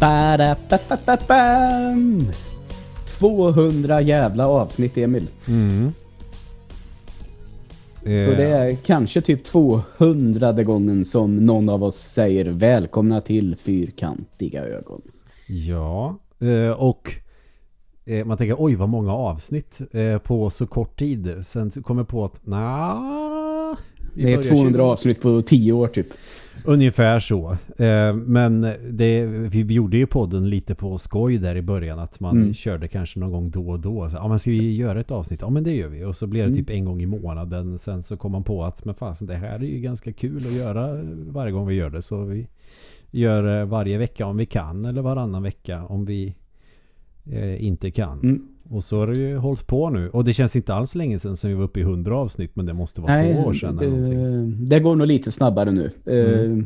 Ba-da-ba-ba-ba-bam! 200 jävla avsnitt, Emil. Mm. Så det är kanske typ 200 gången som någon av oss säger välkomna till fyrkantiga ögon. Ja, eh, och eh, man tänker oj vad många avsnitt eh, på så kort tid. Sen kommer på att vi Det är börjar 200 20 avsnitt på 10 år typ. Ungefär så. Eh, Men det, vi gjorde ju podden lite på skoj där i början. Att man Mm. körde kanske någon gång då och då. Så, ja, men ska vi göra ett avsnitt? Ja, men det gör vi. Och så blir det Mm. typ en gång i månaden. Sen så kom man på att men fan, det här är ju ganska kul att göra varje gång vi gör det. Så vi gör det varje vecka om vi kan. Eller varannan vecka om vi eh, inte kan. Mm. Och så har det ju hållit på nu. Och det känns inte alls länge sedan som vi var uppe i 100 avsnitt. Men det måste vara två år sedan eller någonting. det, det går nog lite snabbare nu. Mm. Eh,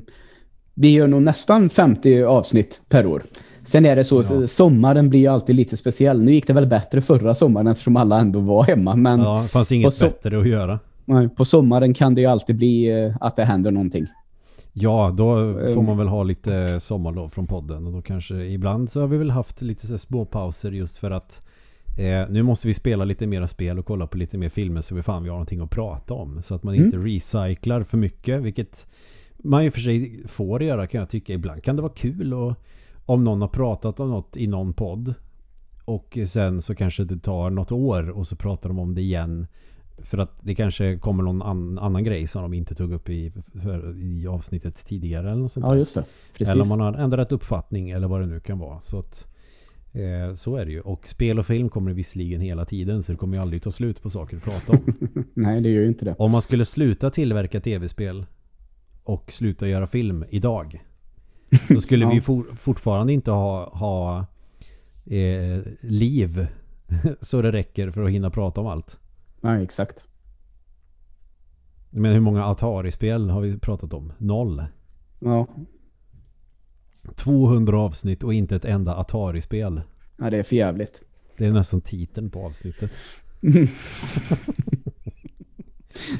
Vi gör nog nästan 50 avsnitt per år. Sen är det så, Ja. sommaren blir ju alltid lite speciell. Nu gick det väl bättre förra sommaren eftersom alla ändå var hemma. Men Ja, det fanns inget så- bättre att göra. nej, på sommaren kan det ju alltid bli eh, att det händer någonting. Ja, då får man väl ha lite sommarlov från podden. Och då kanske ibland så har vi väl haft lite så små pauser just för att eh, nu måste vi spela lite mera spel och kolla på lite mer filmer så vi fan vi har någonting att prata om. Så att man Mm. inte recyclar för mycket, vilket man ju för sig får göra kan jag tycka. Ibland kan det vara kul och om någon har pratat om något i någon podd och sen så kanske det tar något år och så pratar de om det igen för att det kanske kommer någon an, annan grej som de inte tog upp i, för, i avsnittet tidigare eller något sånt Ja, just det. Precis. Eller om man har ändrat uppfattning eller vad det nu kan vara. Så att eh, så är det ju. Och spel och film kommer det visserligen hela tiden så det kommer ju aldrig ta slut på saker att prata om. Nej, det gör ju inte det. om man skulle sluta tillverka tv-spel och sluta göra film idag så skulle Ja. vi for, fortfarande inte ha, ha eh, liv så det räcker för att hinna prata om allt. Nej, exakt. Men hur många Atari-spel har vi pratat om? Noll. Ja, 200 avsnitt och inte ett enda Atari-spel. ja det är för jävligt. Det är nästan titeln på avsnittet.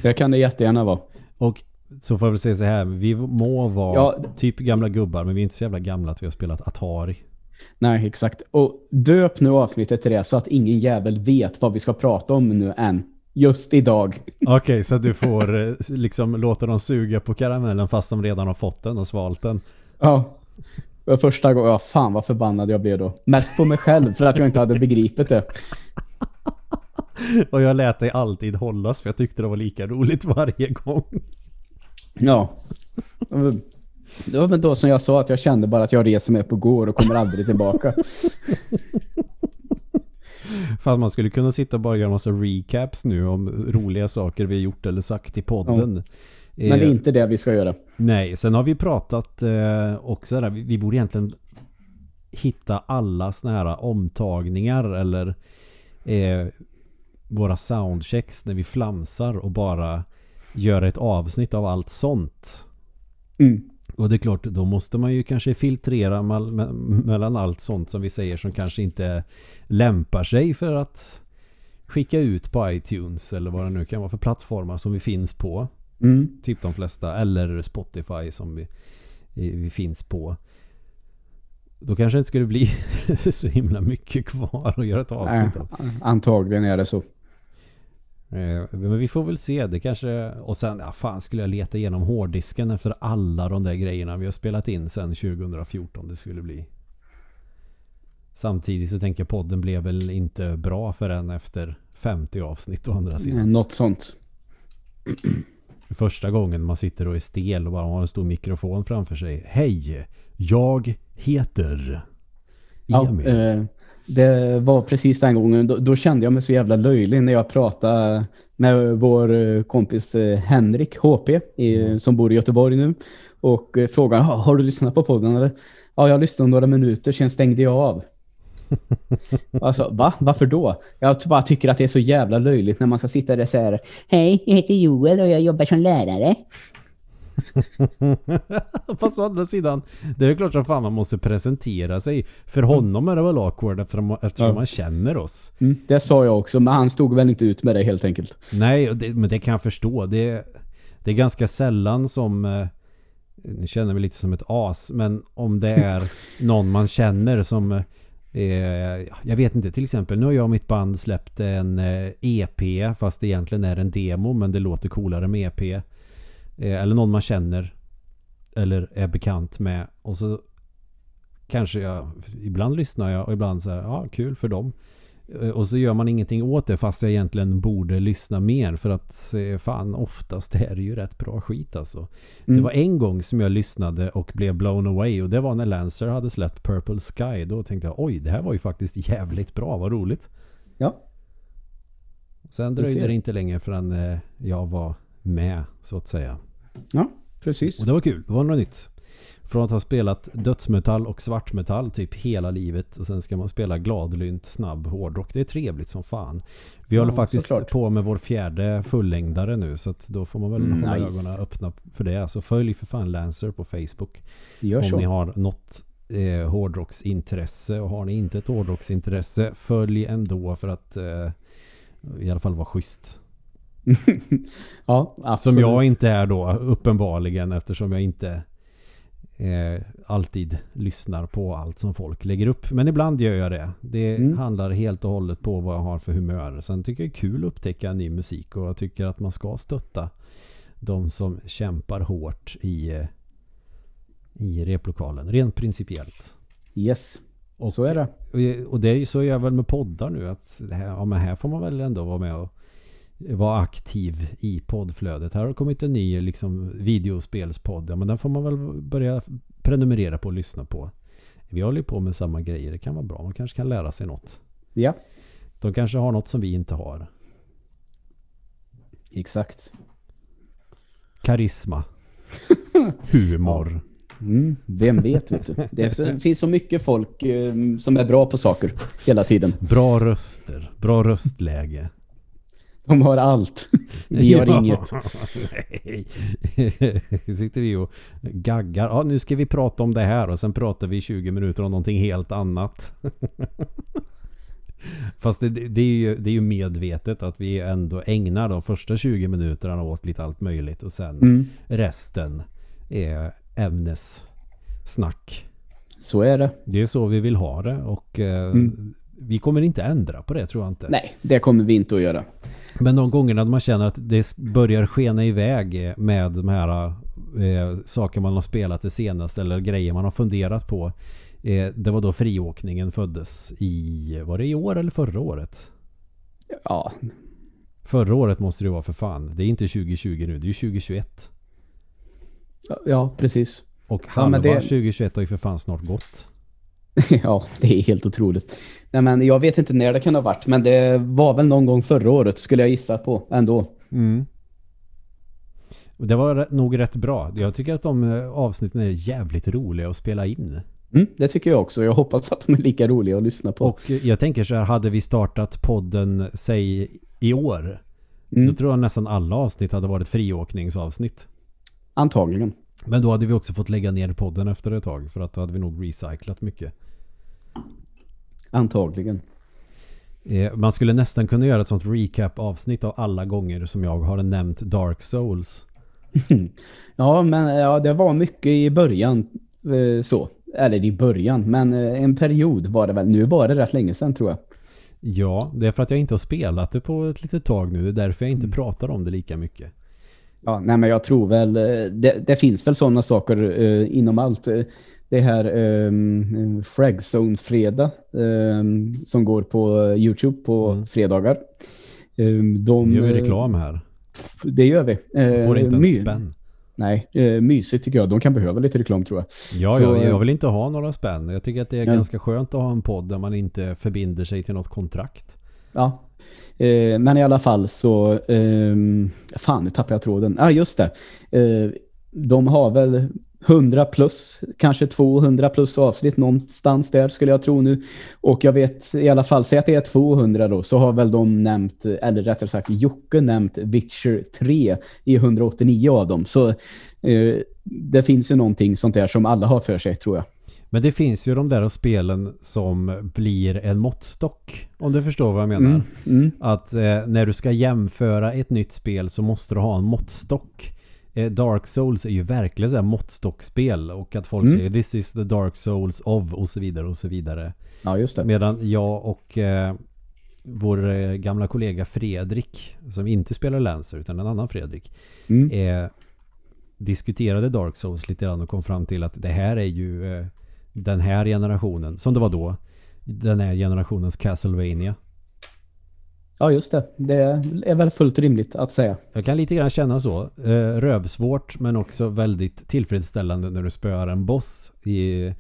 Det kan det jättegärna vara. Och så får jag väl säga så här. Vi må vara Ja. typ gamla gubbar men vi är inte så jävla gamla att vi har spelat Atari. Nej, exakt. Och döp nu avsnittet till det så att ingen jävel vet vad vi ska prata om nu än. Just idag. Okej, så du får eh, liksom låta dem suga på karamellen fast de redan har fått den och svalt den. Ja. Var första gången, ja fan vad förbannad jag blev då. Mest på mig själv för att jag inte hade begripit det. Och jag lät dig alltid hållas för jag tyckte det var lika roligt varje gång. Ja. Det var väl då som jag sa att jag kände bara att jag reser mig på går och kommer aldrig tillbaka. Att man skulle kunna sitta och bara göra en massa recaps nu om roliga saker vi har gjort eller sagt i podden. Men det är Eh, inte det vi ska göra. Nej, sen har vi pratat eh, också där. Vi, borde egentligen hitta alla såna här omtagningar eller eh, våra soundchecks när vi flamsar och bara göra ett avsnitt av allt sånt. Mm. Och det är klart, då måste man ju kanske filtrera mellan allt sånt som vi säger som kanske inte lämpar sig för att skicka ut på iTunes eller vad det nu kan vara för plattformar som vi finns på. Mm. Typ de flesta. Eller Spotify som vi, vi finns på. Då kanske det inte skulle bli så himla mycket kvar att göra ett avsnitt av. antagligen är det så. Eh, Men vi får väl se. Det kanske... Och sen, ja fan skulle jag leta igenom hårddisken efter alla de där grejerna vi har spelat in sen 2014 det skulle bli. Samtidigt så tänker jag podden blev väl inte bra förrän efter 50 avsnitt å andra sidan. Något sånt. Första gången man sitter och är stel och bara har en stor mikrofon framför sig. Hej! Jag heter Ja, Emil. eh, det var precis den gången. Då, då kände jag mig så jävla löjlig när jag pratade med vår eh, kompis eh, Henrik HP i, som bor i Göteborg nu. Och eh, frågade, "Ha, har du lyssnat på podden eller? Ja, jag lyssnade några minuter, sen stängde jag av. alltså, va? Varför då? Jag bara tycker att det är så jävla löjligt när man ska sitta där och säga Hej, jag heter Joel och jag jobbar som lärare. Fast å andra sidan, det är väl klart som fan man måste presentera sig. För honom är det väl awkward eftersom, eftersom Ja. man känner oss. Mm, det sa jag också, men han stod väl inte ut med det helt enkelt. Nej, det, men det kan jag förstå. Det, det är ganska sällan som eh, nu känner jag mig lite som ett as, men om det är någon man känner som eh, Eh, jag vet inte, till exempel nu har jag och mitt band släppt en eh, EP fast det egentligen är en demo men det låter coolare med EP. Eh, eller någon man känner eller är bekant med och så kanske jag ibland lyssnar jag och ibland så här, ja kul för dem. Eh, och så gör man ingenting åt det fast jag egentligen borde lyssna mer för att fan oftast är det ju rätt bra skit alltså. Mm. Det var en gång som jag lyssnade och blev blown away och det var när Lancer hade släppt Purple Sky. Då tänkte jag oj det här var ju faktiskt jävligt bra, vad roligt. Ja. Sen dröjde det inte länge förrän eh, jag var med så att säga. Ja, precis. Och det var kul, det var något nytt. Från att ha spelat dödsmetall och svartmetall typ hela livet och sen ska man spela gladlynt, snabb hårdrock. Det är trevligt som fan. Vi ja, håller faktiskt såklart. på med vår fjärde fullängdare nu så att då får man väl mm, hålla nice. ögonen öppna för det. Så följ för fan Lancer på Facebook. Gör om så. ni har något eh, hårdrocksintresse och har ni inte ett hårdrocksintresse följ ändå för att eh, i alla fall vara schysst. ja, absolut. Som jag inte är då uppenbarligen eftersom jag inte eh, alltid lyssnar på allt som folk lägger upp. Men ibland gör jag det. Det mm. handlar helt och hållet på vad jag har för humör. Sen tycker jag det är kul att upptäcka ny musik och jag tycker att man ska stötta de som kämpar hårt i, eh, i replokalen. Rent principiellt. Yes. Och, så är det. Och, och det är så är jag väl med poddar nu. Att här, ja, men här får man väl ändå vara med och vara aktiv i poddflödet. Här har det kommit en ny liksom, videospelspodd. Ja, men den får man väl börja prenumerera på och lyssna på. Vi håller på med samma grejer. Det kan vara bra. Man kanske kan lära sig något. Ja. De kanske har något som vi inte har. Exakt. Karisma. Humor. Mm, vem vet, vet du. Det finns så mycket folk eh, som är bra på saker hela tiden. Bra röster. Bra röstläge. De har allt. Vi har ja, inget. Nej. sitter vi och gaggar. Ja, nu ska vi prata om det här och sen pratar vi 20 minuter om någonting helt annat. Fast det, det, är ju, det är ju medvetet att vi ändå ägnar de första 20 minuterna åt lite allt möjligt och sen mm. resten är ämnessnack. Så är det. Det är så vi vill ha det och eh, mm vi kommer inte ändra på det tror jag inte. Nej, det kommer vi inte att göra. Men de gångerna man känner att det börjar skena iväg med de här eh, saker man har spelat det senaste eller grejer man har funderat på. Eh, det var då friåkningen föddes i, var det i år eller förra året? Ja. Förra året måste det vara för fan. Det är inte 2020 nu, det är 2021. Ja, precis. Och halva ja, det... 2021 har ju för fan snart gått. ja, det är helt otroligt. Nej, men jag vet inte när det kan ha varit, men det var väl någon gång förra året skulle jag gissa på ändå. Mm. Det var nog rätt bra. Jag tycker att de eh, avsnitten är jävligt roliga att spela in. Mm, det tycker jag också. Jag hoppas att de är lika roliga att lyssna på. Och jag tänker så här, hade vi startat podden, säg i år, mm. då tror jag nästan alla avsnitt hade varit friåkningsavsnitt. Antagligen. Men då hade vi också fått lägga ner podden efter ett tag för att då hade vi nog recyclat mycket. Antagligen. Eh, man skulle nästan kunna göra ett sånt recap-avsnitt av alla gånger som jag har nämnt Dark Souls. ja, men ja, det var mycket i början eh, så. Eller i början, men eh, en period var det väl. Nu var det rätt länge sedan tror jag. Ja, det är för att jag inte har spelat det på ett litet tag nu. Det är därför jag inte mm. pratar om det lika mycket. Ja, nej men jag tror väl, det, det finns väl sådana saker uh, inom allt det här um, Fragzone-fredag um, som går på Youtube på mm. fredagar. Um, de, gör vi reklam här? Det gör vi. Uh, får inte en spänn. Nej, uh, mysigt tycker jag. De kan behöva lite reklam tror jag. Ja, Så, jag, jag vill inte ha några spänn. Jag tycker att det är ja. ganska skönt att ha en podd där man inte förbinder sig till något kontrakt. Ja, men i alla fall så... fan, nu tappar jag tråden. Ja, ah, just det. de har väl 100 plus, kanske 200 plus avsnitt någonstans där skulle jag tro nu. Och jag vet i alla fall, säg att det är 200 då, så har väl de nämnt, eller rättare sagt Jocke nämnt Witcher 3 i 189 av dem. Så eh, det finns ju någonting sånt där som alla har för sig tror jag. Men det finns ju de där spelen som blir en måttstock. Om du förstår vad jag menar. Mm, mm. Att eh, när du ska jämföra ett nytt spel så måste du ha en måttstock. Eh, Dark Souls är ju verkligen så här måttstockspel och att folk Mm. säger this is the Dark Souls of och så vidare och så vidare. Ja, just det. Medan jag och eh, vår eh, gamla kollega Fredrik som inte spelar Lancer utan en annan Fredrik Mm. eh, diskuterade Dark Souls lite grann och kom fram till att det här är ju eh, den här generationen, som det var då, den här generationens Castlevania. Ja, just det. Det är väl fullt rimligt att säga. Jag kan lite grann känna så. Eh, rövsvårt men också väldigt tillfredsställande när du spöar en boss i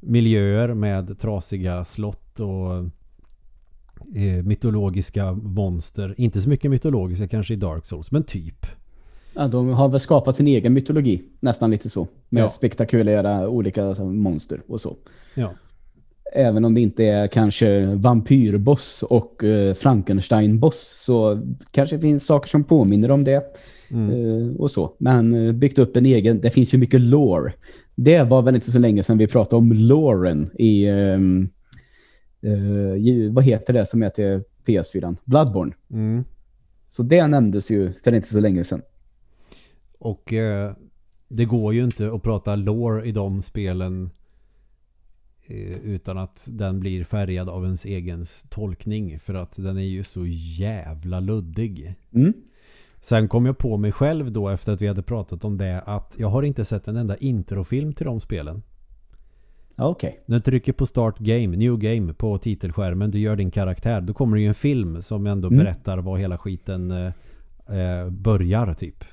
miljöer med trasiga slott och eh, mytologiska monster. Inte så mycket mytologiska kanske i Dark Souls, men typ. Ja, de har väl skapat sin egen mytologi, nästan lite så. Med Ja. spektakulära olika monster och så. Ja. Även om det inte är kanske vampyrboss och eh, Frankenstein-boss så kanske det finns saker som påminner om det Mm. eh, och så. Men eh, byggt upp en egen, det finns ju mycket lore. Det var väl inte så länge sedan vi pratade om loren i, ehm, eh, vad heter det som heter PS4? Bloodborne. Mm. Så det nämndes ju för inte så länge sedan. Och eh, det går ju inte att prata lore i de spelen utan att den blir färgad av ens egen tolkning för att den är ju så jävla luddig. Mm. Sen kom jag på mig själv då efter att vi hade pratat om det att jag har inte sett en enda introfilm till de spelen. Okej. När du trycker på start game, new game på titelskärmen, du gör din karaktär, då kommer det ju en film som ändå Mm. berättar vad hela skiten eh, eh, börjar typ.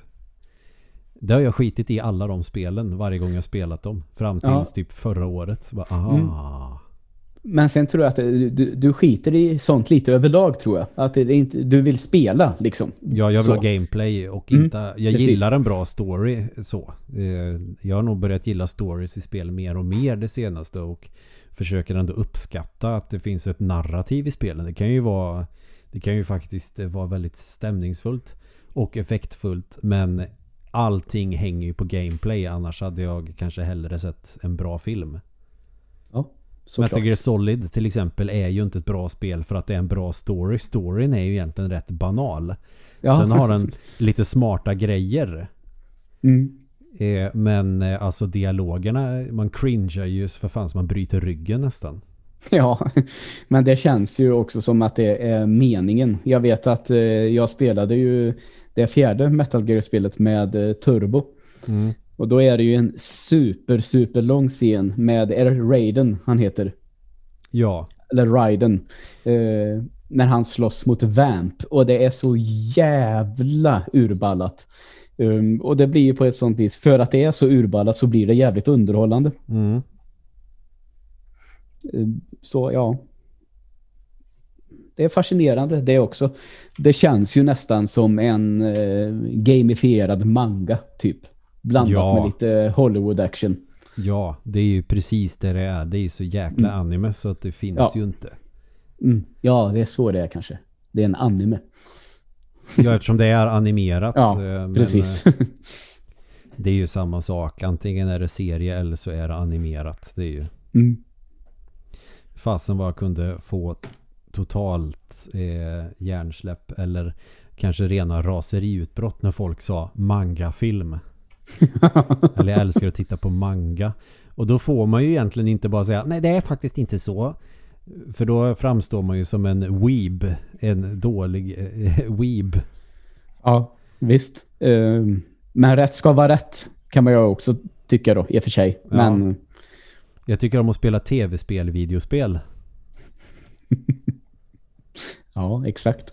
Det har jag skitit i alla de spelen varje gång jag spelat dem. Fram tills Ja. typ förra året. Bara. Mm. Men sen tror jag att du, du, skiter i sånt lite överlag tror jag. Att det inte, du vill spela liksom. Ja, jag vill Så. ha gameplay och Mm, inte... Jag precis. gillar en bra story så. Eh, Jag har nog börjat gilla stories i spel mer och mer det senaste och försöker ändå uppskatta att det finns ett narrativ i spelen. Det kan ju vara... Det kan ju faktiskt vara väldigt stämningsfullt och effektfullt men allting hänger ju på gameplay annars hade jag kanske hellre sett en bra film. Ja, såklart. Metal Gear Solid till exempel är ju inte ett bra spel för att det är en bra story. Storyn är ju egentligen rätt banal. Ja. Sen har den lite smarta grejer. Mm. Eh, men eh, alltså dialogerna, man cringear ju för fan så man bryter ryggen nästan. Ja, men det känns ju också som att det är meningen. Jag vet att eh, jag spelade ju det fjärde Metal Gear-spelet med eh, Turbo. Mm. Och då är det ju en super, super lång scen med, är det Raiden han heter? Ja, Eller Raiden. Eh, när han slåss mot Vamp. Och det är så jävla urballat. Um, och det blir ju på ett sånt vis, för att det är så urballat så blir det jävligt underhållande. mm. Um, så ja. Det är fascinerande det också. Det känns ju nästan som en eh, gamifierad manga typ. Blandat Ja. med lite Hollywood action. ja, det är ju precis det det är. Det är ju så jäkla Mm. anime så att det finns Ja. ju inte. Mm. Ja, det är så det är kanske. Det är en anime. Ja, eftersom det är animerat. Ja, eh, men, Precis. eh, Det är ju samma sak. Antingen är det serie eller så är det animerat. Det är ju Mm. Fasen vad jag kunde få totalt eh, hjärnsläpp eller kanske rena raseriutbrott när folk sa mangafilm. eller jag älskar att titta på manga. Och då får man ju egentligen inte bara säga nej det är faktiskt inte så. För då framstår man ju som en weeb. En dålig eh, weeb. Ja, visst. Um, men rätt ska vara rätt kan man ju också tycka då, i och för sig. Ja. Jag tycker om att spela tv-spel, videospel. ja, exakt.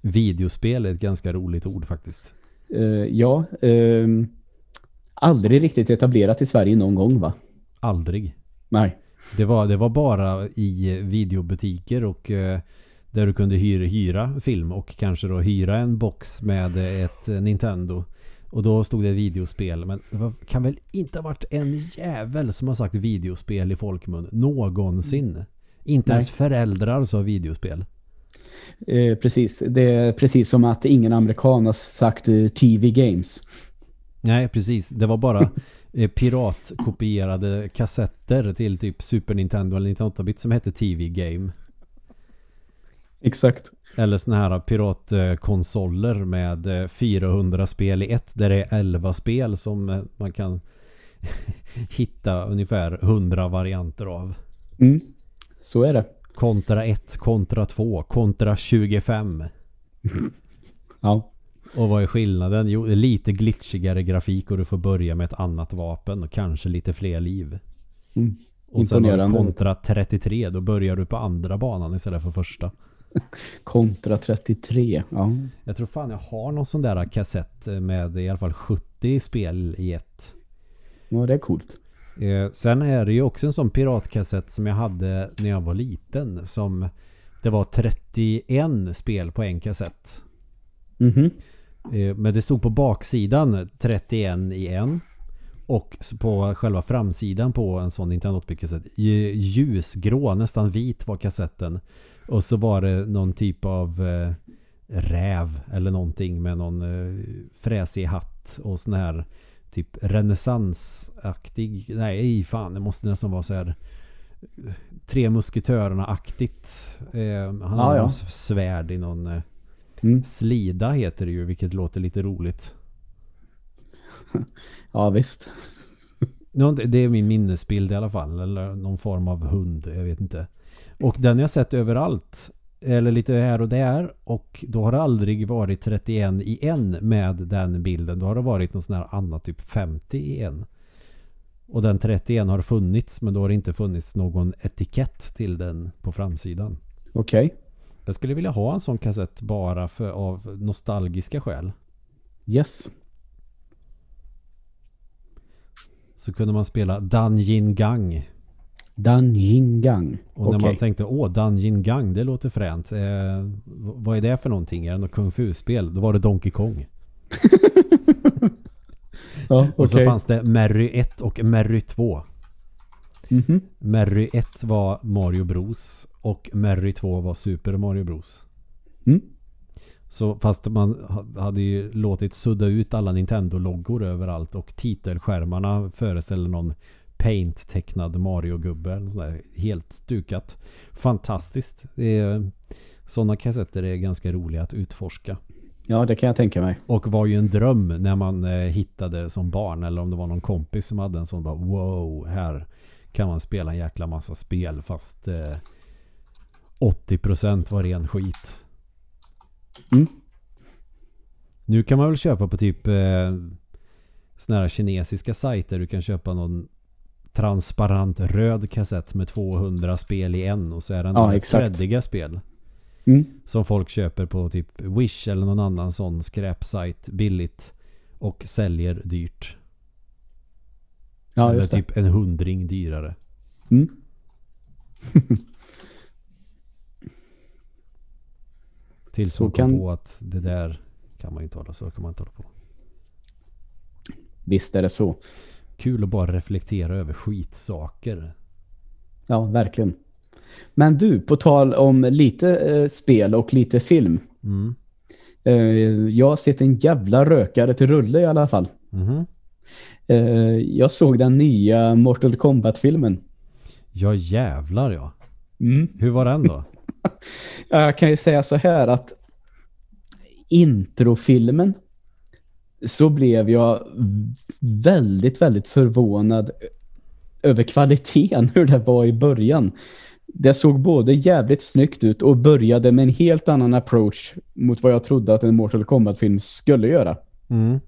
Videospel är ett ganska roligt ord faktiskt. Eh, ja, ehm, aldrig riktigt etablerat i Sverige någon gång va? Aldrig. Nej. Det var, det var bara i videobutiker och eh, där du kunde hyra, hyra film och kanske då hyra en box med ett Nintendo. Och då stod det videospel. Men det var, kan väl inte ha varit en jävel som har sagt videospel i folkmun någonsin. Inte Nej. ens föräldrar sa videospel. Eh, precis. Det är precis som att ingen amerikan har sagt eh, TV games. Nej, precis. Det var bara eh, piratkopierade kassetter till typ Super Nintendo eller 98-bit som hette TV Game. Exakt. Eller såna här piratkonsoler med eh, 400 spel i ett. Där det är 11 spel som eh, man kan hitta ungefär 100 varianter av. Mm. Så är det. Kontra 1, kontra 2, kontra 25. Ja. Och vad är skillnaden? Jo, lite glitchigare grafik och du får börja med ett annat vapen och kanske lite fler liv. Mm. Och sen kontra 33, då börjar du på andra banan istället för första. Kontra 33. Ja. Jag tror fan jag har någon sån där kassett med i alla fall 70 spel i ett. ja, det är coolt. Eh, sen är det ju också en sån piratkassett som jag hade när jag var liten. Som det var 31 spel på en kassett. Mhm. Eh, men det stod på baksidan 31 i en. Och på själva framsidan på en sån Nintendo 8-bit-kassett ju- ljusgrå, nästan vit var kassetten. Och så var det någon typ av eh, räv eller någonting med någon eh, fräsig hatt och sån här typ renässansaktig. Nej, fan, det måste nästan vara så här eh, Tre musketörerna-aktigt. Eh, han Ja, har ja. någon svärd i någon eh, Mm. Slida heter det ju, vilket låter lite roligt. Ja, visst. Det- är min minnesbild i alla fall. Eller någon form av hund, jag vet inte. Och den har jag sett överallt. Eller lite här och där. Och då har det aldrig varit 31 i en med den bilden. Då har det varit någon sån här annat, typ 50 i en. Och den 31 har funnits, men då har det inte funnits någon etikett till den på framsidan. Okej. Jag skulle vilja ha en sån kassett bara för, av nostalgiska skäl. Yes. Så kunde man spela Danjin Gang. Dan Yin Gang. Och när man tänkte åh Danjin Gang det låter fränt. Eh, vad är det för någonting? Är det något kung fu-spel? Då var det Donkey Kong. Ja, Och så fanns det Merry 1 och Merry 2. Mhm. Merry 1 var Mario Bros. Och Merry 2 var Super Mario Bros. Mm. Så fast man ha- hade ju låtit sudda ut alla Nintendo-loggor överallt och titelskärmarna föreställer någon paint-tecknad Mario-gubbe. Helt stukat. Fantastiskt. Sådana kassetter är ganska roliga att utforska. Ja, det kan jag tänka mig. Och var ju en dröm när man eh, hittade som barn eller om det var någon kompis som hade en sån bara wow, här kan man spela en jäkla massa spel fast eh, 80% var ren skit. Mm. Nu kan man väl köpa på typ eh, såna här kinesiska sajter. Du kan köpa någon transparent röd kassett med 200 spel i en och så är den Ja, kreddiga spel. Mm. Som folk köper på typ Wish eller någon annan sån skräpsajt billigt. Och säljer dyrt. Ja, eller typ en hundring dyrare. Mm. Tills Så man kom kan- på att det där kan man inte hålla så kan man inte hålla på. Visst är det så. Kul att bara reflektera över skitsaker. Ja, verkligen. Men du, på tal om lite eh, spel och lite film. Mm. Eh, jag har sett en jävla rökare till rulle i alla fall. Mhm. Eh, jag såg den nya Mortal Kombat-filmen. Ja jävlar ja. Mm. Hur var den då? Jag kan ju säga så här att introfilmen så blev jag väldigt, väldigt förvånad över kvaliteten, hur det var i början. Det såg både jävligt snyggt ut och började med en helt annan approach mot vad jag trodde att en Mortal Kombat-film skulle göra. Mm.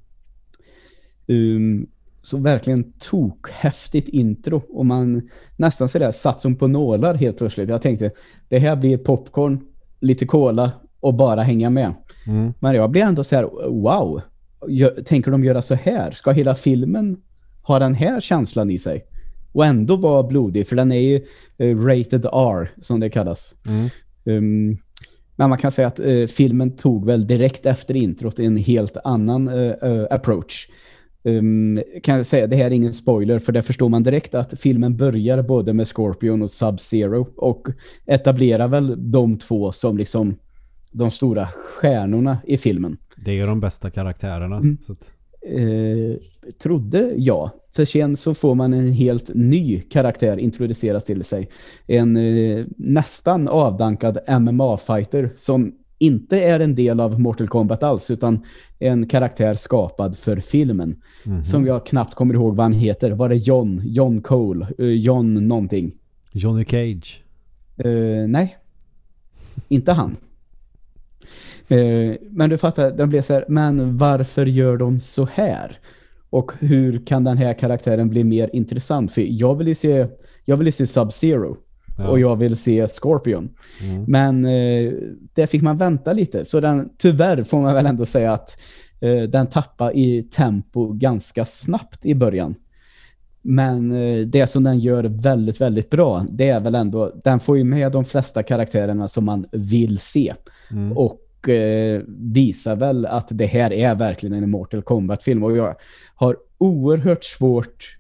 Um, så verkligen tok häftigt intro och man nästan sådär satt som på nålar helt plötsligt. Jag tänkte, det här blir popcorn, lite cola och bara hänga med. Mm. Men jag blev ändå så här, wow, tänker de göra så här? Ska hela filmen ha den här känslan i sig? Och ändå vara blodig, för den är ju eh, rated R, som det kallas. Mm. Um, men man kan säga att eh, filmen tog väl direkt efter introt en helt annan eh, eh, approach. Um, kan jag säga, det här är ingen spoiler, för det förstår man direkt att filmen börjar både med Scorpion och Sub-Zero och etablerar väl de två som liksom de stora stjärnorna i filmen. Det är ju de bästa karaktärerna. Mm. Så att, Eh, trodde jag. För sen så får man en helt ny karaktär introduceras till sig. En eh, nästan avdankad MMA-fighter som inte är en del av Mortal Kombat alls utan en karaktär skapad för filmen. Mhm. Som jag knappt kommer ihåg vad han heter. Var det John? John Cole? Eh, John någonting? Johnny Cage. Eh, nej. Inte han. Eh, men du fattar, de blev så här, men varför gör de så här? Och hur kan den här karaktären bli mer intressant? För jag vill ju se, jag vill ju se Sub-Zero. Ja. Och jag vill se Scorpion. Mm. Men eh, där fick man vänta lite. Så den, tyvärr får man väl ändå säga att eh, den tappar i tempo ganska snabbt i början. Men eh, det som den gör väldigt, väldigt bra, det är väl ändå, den får ju med de flesta karaktärerna som man vill se. Mm. Och eh, visar väl att det här är verkligen en Mortal Kombat-film. Och jag har oerhört svårt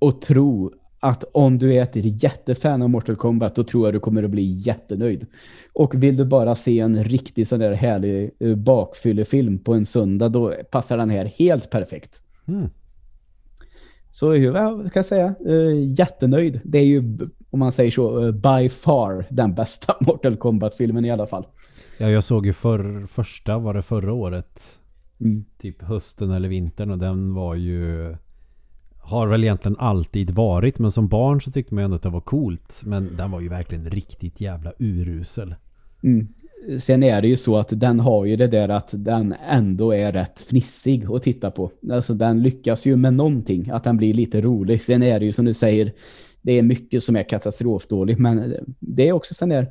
att tro att om du är ett jättefan av Mortal Kombat då tror jag du kommer att bli jättenöjd. Och vill du bara se en riktig sån där härlig eh, bakfyllefilm på en söndag då passar den här helt perfekt. Mm. Så vad kan jag säga? Eh, jättenöjd. Det är ju, om man säger så, eh, by far den bästa Mortal Kombat-filmen i alla fall. Ja, jag såg ju för, första, var det förra året? Mm. Typ hösten eller vintern och den var ju... Har väl egentligen alltid varit men som barn så tyckte man ändå att det var coolt. Men den var ju verkligen riktigt jävla urusel. Mm. Sen är det ju så att den har ju det där att den ändå är rätt fnissig att titta på. Alltså den lyckas ju med någonting, att den blir lite rolig. Sen är det ju som du säger, det är mycket som är katastrofdåligt, men det är också sån där,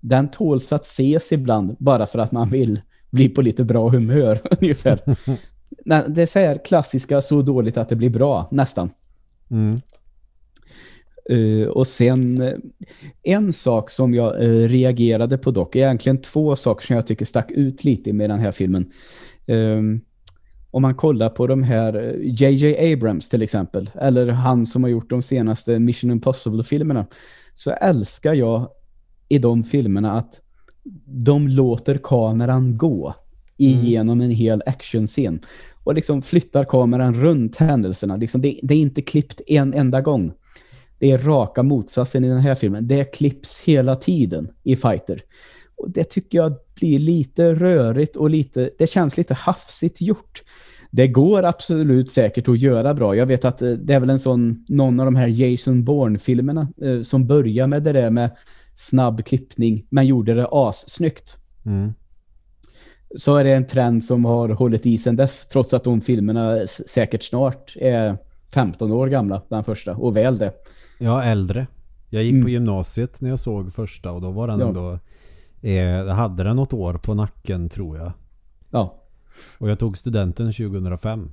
den tåls att ses ibland bara för att man vill bli på lite bra humör ungefär. Det är så här klassiska, så dåligt att det blir bra, nästan. Mm. Eh, och sen eh, en sak som jag eh, reagerade på dock, är egentligen två saker som jag tycker stack ut lite med den här filmen. Ehm, om man kollar på de här J.J. Abrams till exempel, eller han som har gjort de senaste Mission Impossible-filmerna, så älskar jag i de filmerna att de låter kameran gå igenom en hel actionscen och liksom flyttar kameran runt händelserna. Liksom det, det är inte klippt en enda gång. Det är raka motsatsen i den här filmen. Det klipps hela tiden i fighter. Och det tycker jag blir lite rörigt och lite, det känns lite hafsigt gjort. Det går absolut säkert att göra bra. Jag vet att eh, det är väl en sån, någon av de här Jason Bourne-filmerna eh, som börjar med det där med snabb klippning, men gjorde det assnyggt. Mm. Så är det en trend som har hållit i sedan dess, trots att de filmerna säkert snart är 15 år gamla, den första, och väl det. Ja, äldre. Jag gick Mm. på gymnasiet när jag såg första och då var den Ja. ändå... Eh, hade den något år på nacken tror jag. Ja, Och jag tog studenten 2005.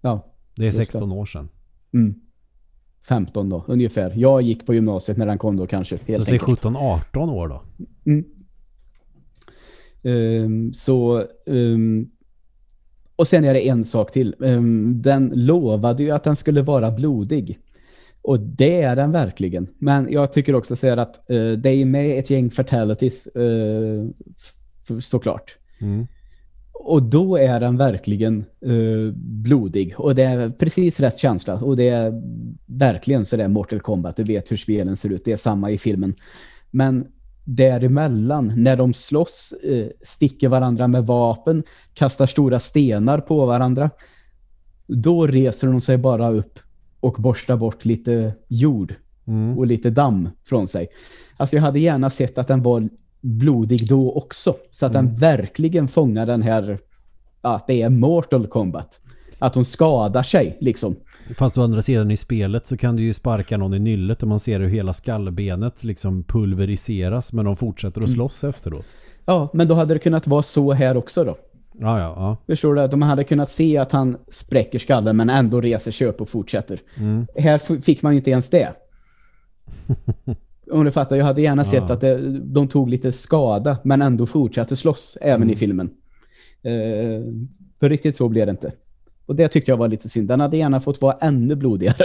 ja. Det är Just det. 16 år sedan. Mm. 15 då, ungefär. Jag gick på gymnasiet när den kom då kanske. Så Helt säg enkelt. 17-18 år då. Mm. Ehm, så... ehm, och sen är det en sak till. Ehm, den lovade ju att den skulle vara blodig. Och det är den verkligen. Men jag tycker också så att eh, det är med ett gäng fatalities uh, såklart. Mm. Och då är den verkligen eh, blodig. Och det är precis rätt känsla. Och det är verkligen så där Mortal Kombat. Du vet hur spelen ser ut. Det är samma i filmen. Men däremellan, när de slåss, eh, sticker varandra med vapen, kastar stora stenar på varandra, då reser de sig bara upp och borstar bort lite jord Mm. och lite damm från sig. Alltså jag hade gärna sett att den var blodig då också. Så att den verkligen fångar den här, att det är Mortal Kombat. Att hon skadar sig liksom. Fast å andra sidan i spelet så kan du ju sparka någon i nyllet och man ser hur hela skallbenet liksom pulveriseras men de fortsätter att slåss efteråt. Ja, men då hade det kunnat vara så här också då. Ja, ja, ja. Förstår du? De hade kunnat se att han spräcker skallen men ändå reser sig upp och fortsätter. Mm. Här fick man ju inte ens det. Om du fattar, jag hade gärna sett Ja. att det, de tog lite skada men ändå fortsatte slåss även i filmen. Eh, för riktigt så blev det inte. Och det tyckte jag var lite synd. Den hade gärna fått vara ännu blodigare.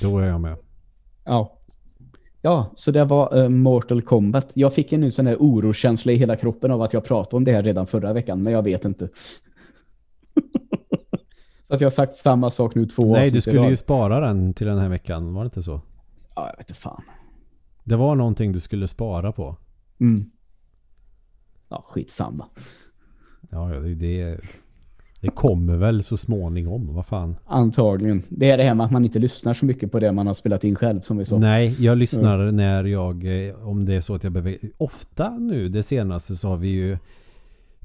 Då är jag med. ja. Ja, så det var eh, Mortal Kombat. Jag fick en nu sån här orokänsla i hela kroppen av att jag pratade om det här redan förra veckan, men jag vet inte. så att jag har sagt samma sak nu två Nej, avsnitt du skulle ju spara den till den här veckan. Var det inte så? Ja, jag vet inte fan. Det var någonting du skulle spara på. Mm. ja, skitsamma. Ja, ja, det, det, det kommer väl så småningom, vad fan. Antagligen. Det är det här med att man inte lyssnar så mycket på det man har spelat in själv som vi sa. Nej, jag lyssnar när jag, eh, om det är så att jag behöver, ofta nu det senaste så har vi ju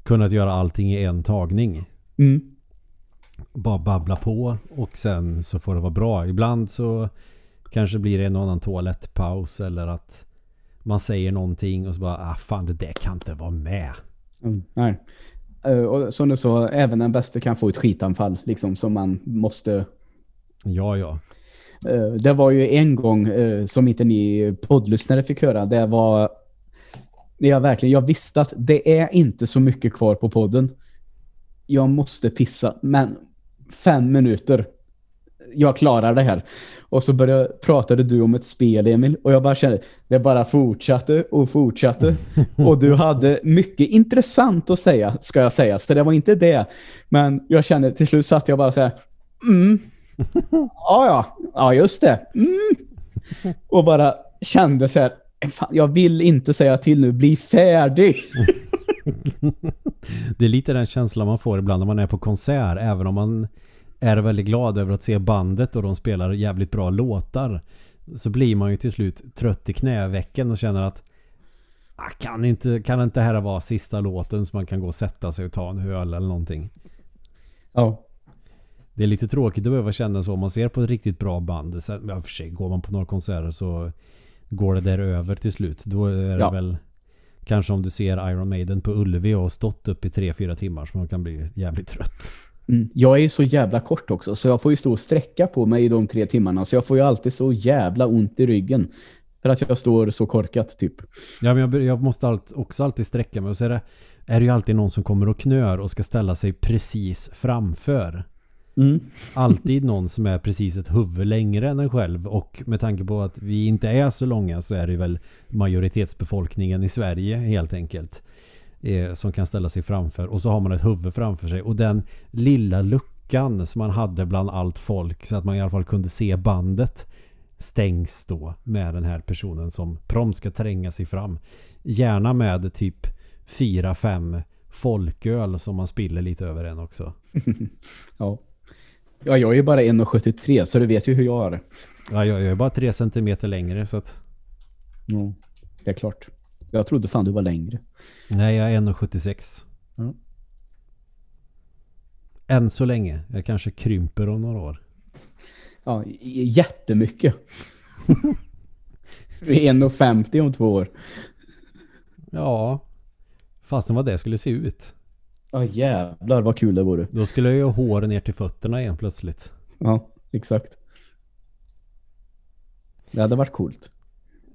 kunnat göra allting i en tagning. Mm. Bara babbla på och sen så får det vara bra. Ibland så kanske blir det en annan toalettpaus eller att man säger någonting och så bara, ah fan det där kan inte vara med. Mm, nej. Eh, och som du sa, även den bästa kan få ett skitanfall liksom som man måste... Ja, ja. Eh, det var ju en gång eh, som inte ni poddlyssnare fick höra. Det var... Jag verkligen, jag visste att det är inte så mycket kvar på podden. Jag måste pissa, men fem minuter. Jag klarar det här. Och så började, pratade du om ett spel, Emil. Och jag bara kände, det bara fortsatte och fortsatte. och du hade mycket intressant att säga, ska jag säga. Så det var inte det. Men jag kände, till slut satt jag bara så här, mm. Ja, ja. Ja, just det. Mm. Och bara kände så här, fan, jag vill inte säga till nu, bli färdig. Det är lite den känslan man får ibland när man är på konsert. Även om man är väldigt glad över att se bandet och de spelar jävligt bra låtar. Så blir man ju till slut trött i knävecken och känner att ah, kan, inte, kan inte här vara sista låten så man kan gå och sätta sig och ta en öl eller någonting. Ja. Det är lite tråkigt att behöva känna så om man ser på ett riktigt bra band. Sen, ja, för sig, går man på några konserter så går det där över till slut. Då är det Ja. väl kanske om du ser Iron Maiden på Ullevi och har stått upp i 3-4 timmar så man kan bli jävligt trött. Mm. Jag är ju så jävla kort också, så jag får ju stå och sträcka på mig i de tre timmarna. Så jag får ju alltid så jävla ont i ryggen. För att jag står så korkat, typ. Ja, men jag, jag måste allt, också alltid sträcka mig och så är det, är det ju alltid någon som kommer och knör och ska ställa sig precis framför. Mm. Alltid någon som är precis ett huvud längre än en själv och med tanke på att vi inte är så långa så är det väl majoritetsbefolkningen i Sverige helt enkelt eh, som kan ställa sig framför och så har man ett huvud framför sig och den lilla luckan som man hade bland allt folk så att man i alla fall kunde se bandet stängs då med den här personen som prompt ska tränga sig fram. Gärna med typ 4-5 folköl som man spiller lite över en också. Ja. Ja, jag är ju bara 1,73 så du vet ju hur jag det. Ja, jag jag är bara 3 centimeter längre så att Ja, det är klart. Jag trodde fan du var längre. Nej, jag är 1,76. Ja. Än så länge. Jag kanske krymper om några år. Ja, jättemycket. Vi är 1,50 om två år. Ja. Fastän vad det skulle se ut. Ja, jävlar vad kul det vore. Då skulle jag ju ha hår ner till fötterna igen plötsligt. Ja, exakt. Det hade varit coolt.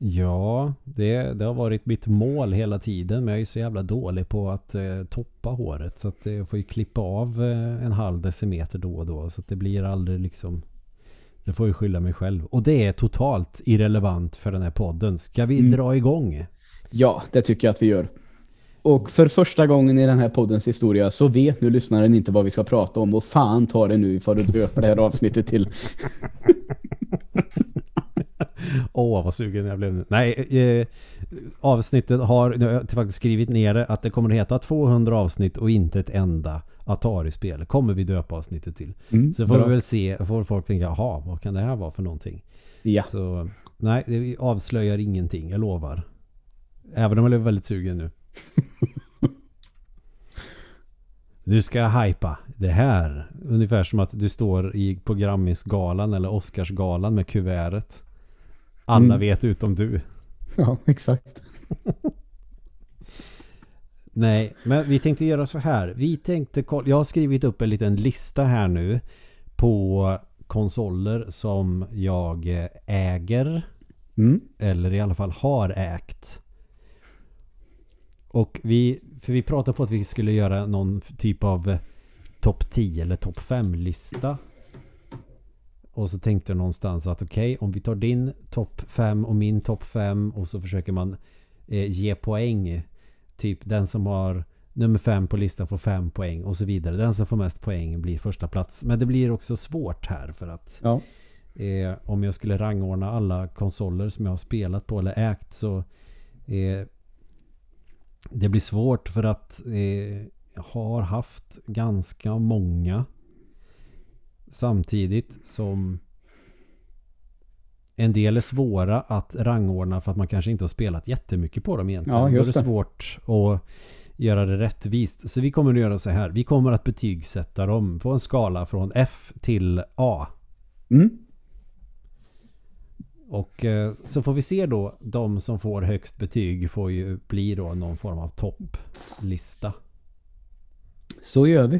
Ja, det, det har varit mitt mål hela tiden. Men jag är ju så jävla dålig på att eh, toppa håret. Så att eh, jag får ju klippa av eh, en halv decimeter då och då. Så att det blir aldrig liksom... Det får jag skylla mig själv. Och det är totalt irrelevant för den här podden. Ska vi Mm. dra igång? Ja, det tycker jag att vi gör. Och för första gången i den här poddens historia så vet nu lyssnaren inte vad vi ska prata om. Och fan tar det nu för att döpa det här avsnittet till. Åh, vad sugen jag blev nu. Nej, eh, avsnittet har, nu har jag faktiskt skrivit ner det, att det kommer att heta 200 avsnitt och inte ett enda Atari-spel. Kommer vi döpa avsnittet till. Mm, Så får bra. vi väl se, får folk tänka, jaha, vad kan det här vara för någonting? Ja, Så nej, det avslöjar ingenting, jag lovar. Även om jag blev väldigt sugen nu. Nu ska jag hypa det här. Ungefär som att du står i, på Grammisgalan eller Oscarsgalan med kuvertet. Alla Mm. vet utom du. ja exakt. Nej, men vi tänkte göra så här. Vi tänkte kolla. Jag har skrivit upp en liten lista här nu på konsoler som jag äger Mm. eller i alla fall har ägt. Och vi, för vi pratade på att vi skulle göra någon typ av topp 10 eller topp 5 lista. Och så tänkte jag någonstans att okej, om vi tar din topp 5 och min topp 5 och så försöker man eh, ge poäng. Typ den som har nummer 5 på listan får 5 poäng och så vidare. Den som får mest poäng blir första plats. Men det blir också svårt här för att Ja. eh, om jag skulle rangordna alla konsoler som jag har spelat på eller ägt så eh, Det blir svårt för att eh, jag har haft ganska många samtidigt som en del är svåra att rangordna för att man kanske inte har spelat jättemycket på dem egentligen. Ja, Då är just det det. svårt att göra det rättvist. Så vi kommer att göra så här. Vi kommer att betygsätta dem på en skala från F till A. Mm. Och eh, så får vi se då. De som får högst betyg får ju bli då någon form av topplista. Så gör vi.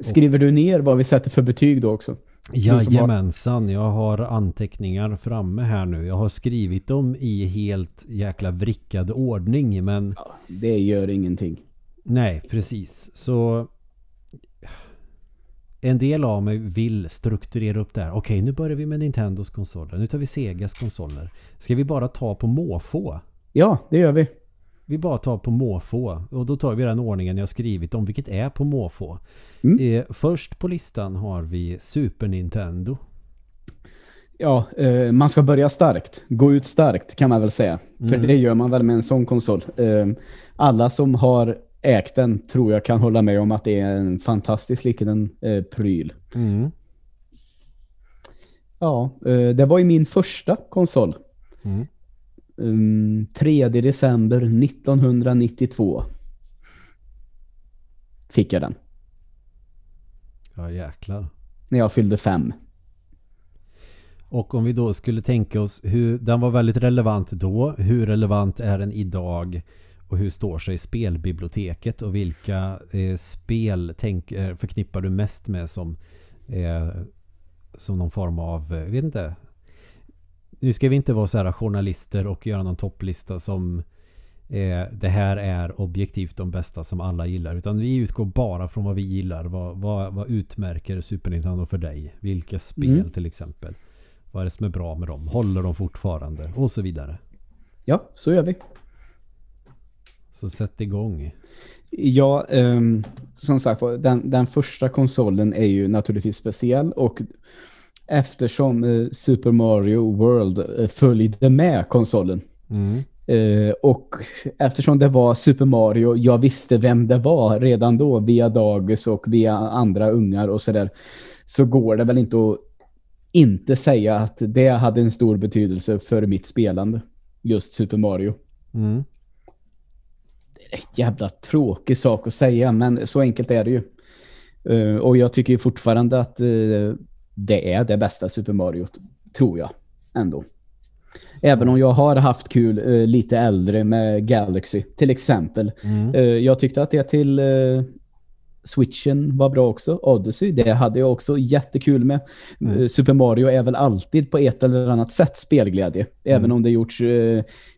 Skriver du ner vad vi sätter för betyg då också? har- Jajamensan, jag har anteckningar framme här nu. Jag har skrivit dem i helt jäkla vrickad ordning men Ja, det gör ingenting. nej precis. Så en del av mig vill strukturera upp det här. Okej, nu börjar vi med Nintendos konsoler. Nu tar vi Segas konsoler. Ska vi bara ta på måfå? Ja, det gör vi. Vi bara tar på måfå och då tar vi den ordningen jag skrivit om vilket är på måfå. Mm. Eh, först på listan har vi Super Nintendo. Ja, eh, man ska börja starkt. Gå ut starkt kan man väl säga. För Mm. det gör man väl med en sån konsol. Eh, alla som har ägt den tror jag kan hålla med om att det är en fantastisk liten eh, pryl. Mm. Ja, eh, det var ju min första konsol. Mm. Um, 3 december 1992 fick jag den. Ja jäklar. När jag fyllde fem. Och om vi då skulle tänka oss hur den var väldigt relevant då. Hur relevant är den idag? Och hur står sig spelbiblioteket? Och vilka eh, spel tänk, eh, förknippar du mest med som, eh, som någon form av, eh, vet inte. Nu ska vi inte vara så här journalister och göra någon topplista som eh, det här är objektivt de bästa som alla gillar. Utan vi utgår bara från vad vi gillar. Vad, vad, vad utmärker Super Nintendo för dig? Vilka spel Mm. till exempel? Vad är det som är bra med dem? Håller de fortfarande? Och så vidare. Ja, så gör vi. Så sätt igång. Ja, ehm, som sagt den, den första konsolen är ju naturligtvis speciell och eftersom eh, Super Mario World eh, följde med konsolen Mm. eh, och eftersom det var Super Mario, jag visste vem det var redan då via dagis och via andra ungar och sådär, så går det väl inte att inte säga att det hade en stor betydelse för mitt spelande. Just Super Mario. Mm. ett jävla tråkig sak att säga, men så enkelt är det ju. Eh, och jag tycker fortfarande att eh, det är det bästa Super Mario, tror jag ändå. Även om jag har haft kul eh, lite äldre med Galaxy, till exempel. Mm. Eh, jag tyckte att det till eh, Switchen var bra också. Odyssey, det hade jag också jättekul med. Mm. Super Mario är väl alltid på ett eller annat sätt spelglädje. Även Mm. om det gjorts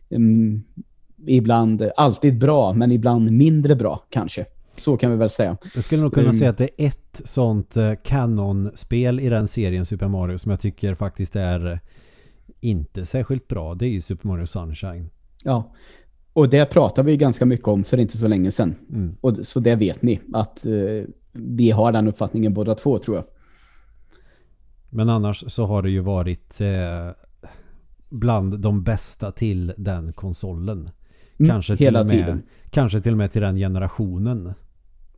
mm, ibland, alltid bra, men ibland mindre bra kanske. Så kan vi väl säga. Jag skulle nog kunna Mm. säga att det är ett sånt eh, kanonspel i den serien Super Mario som jag tycker faktiskt är eh, inte särskilt bra. Det är ju Super Mario Sunshine. Ja. Och det pratar vi ganska mycket om för inte så länge sedan. Mm. Och, så det vet ni, att eh, vi har den uppfattningen båda två tror jag. Men annars så har det ju varit eh, bland de bästa till den konsolen. Mm, Kanske till, hela med, tiden. kanske till och med till den generationen.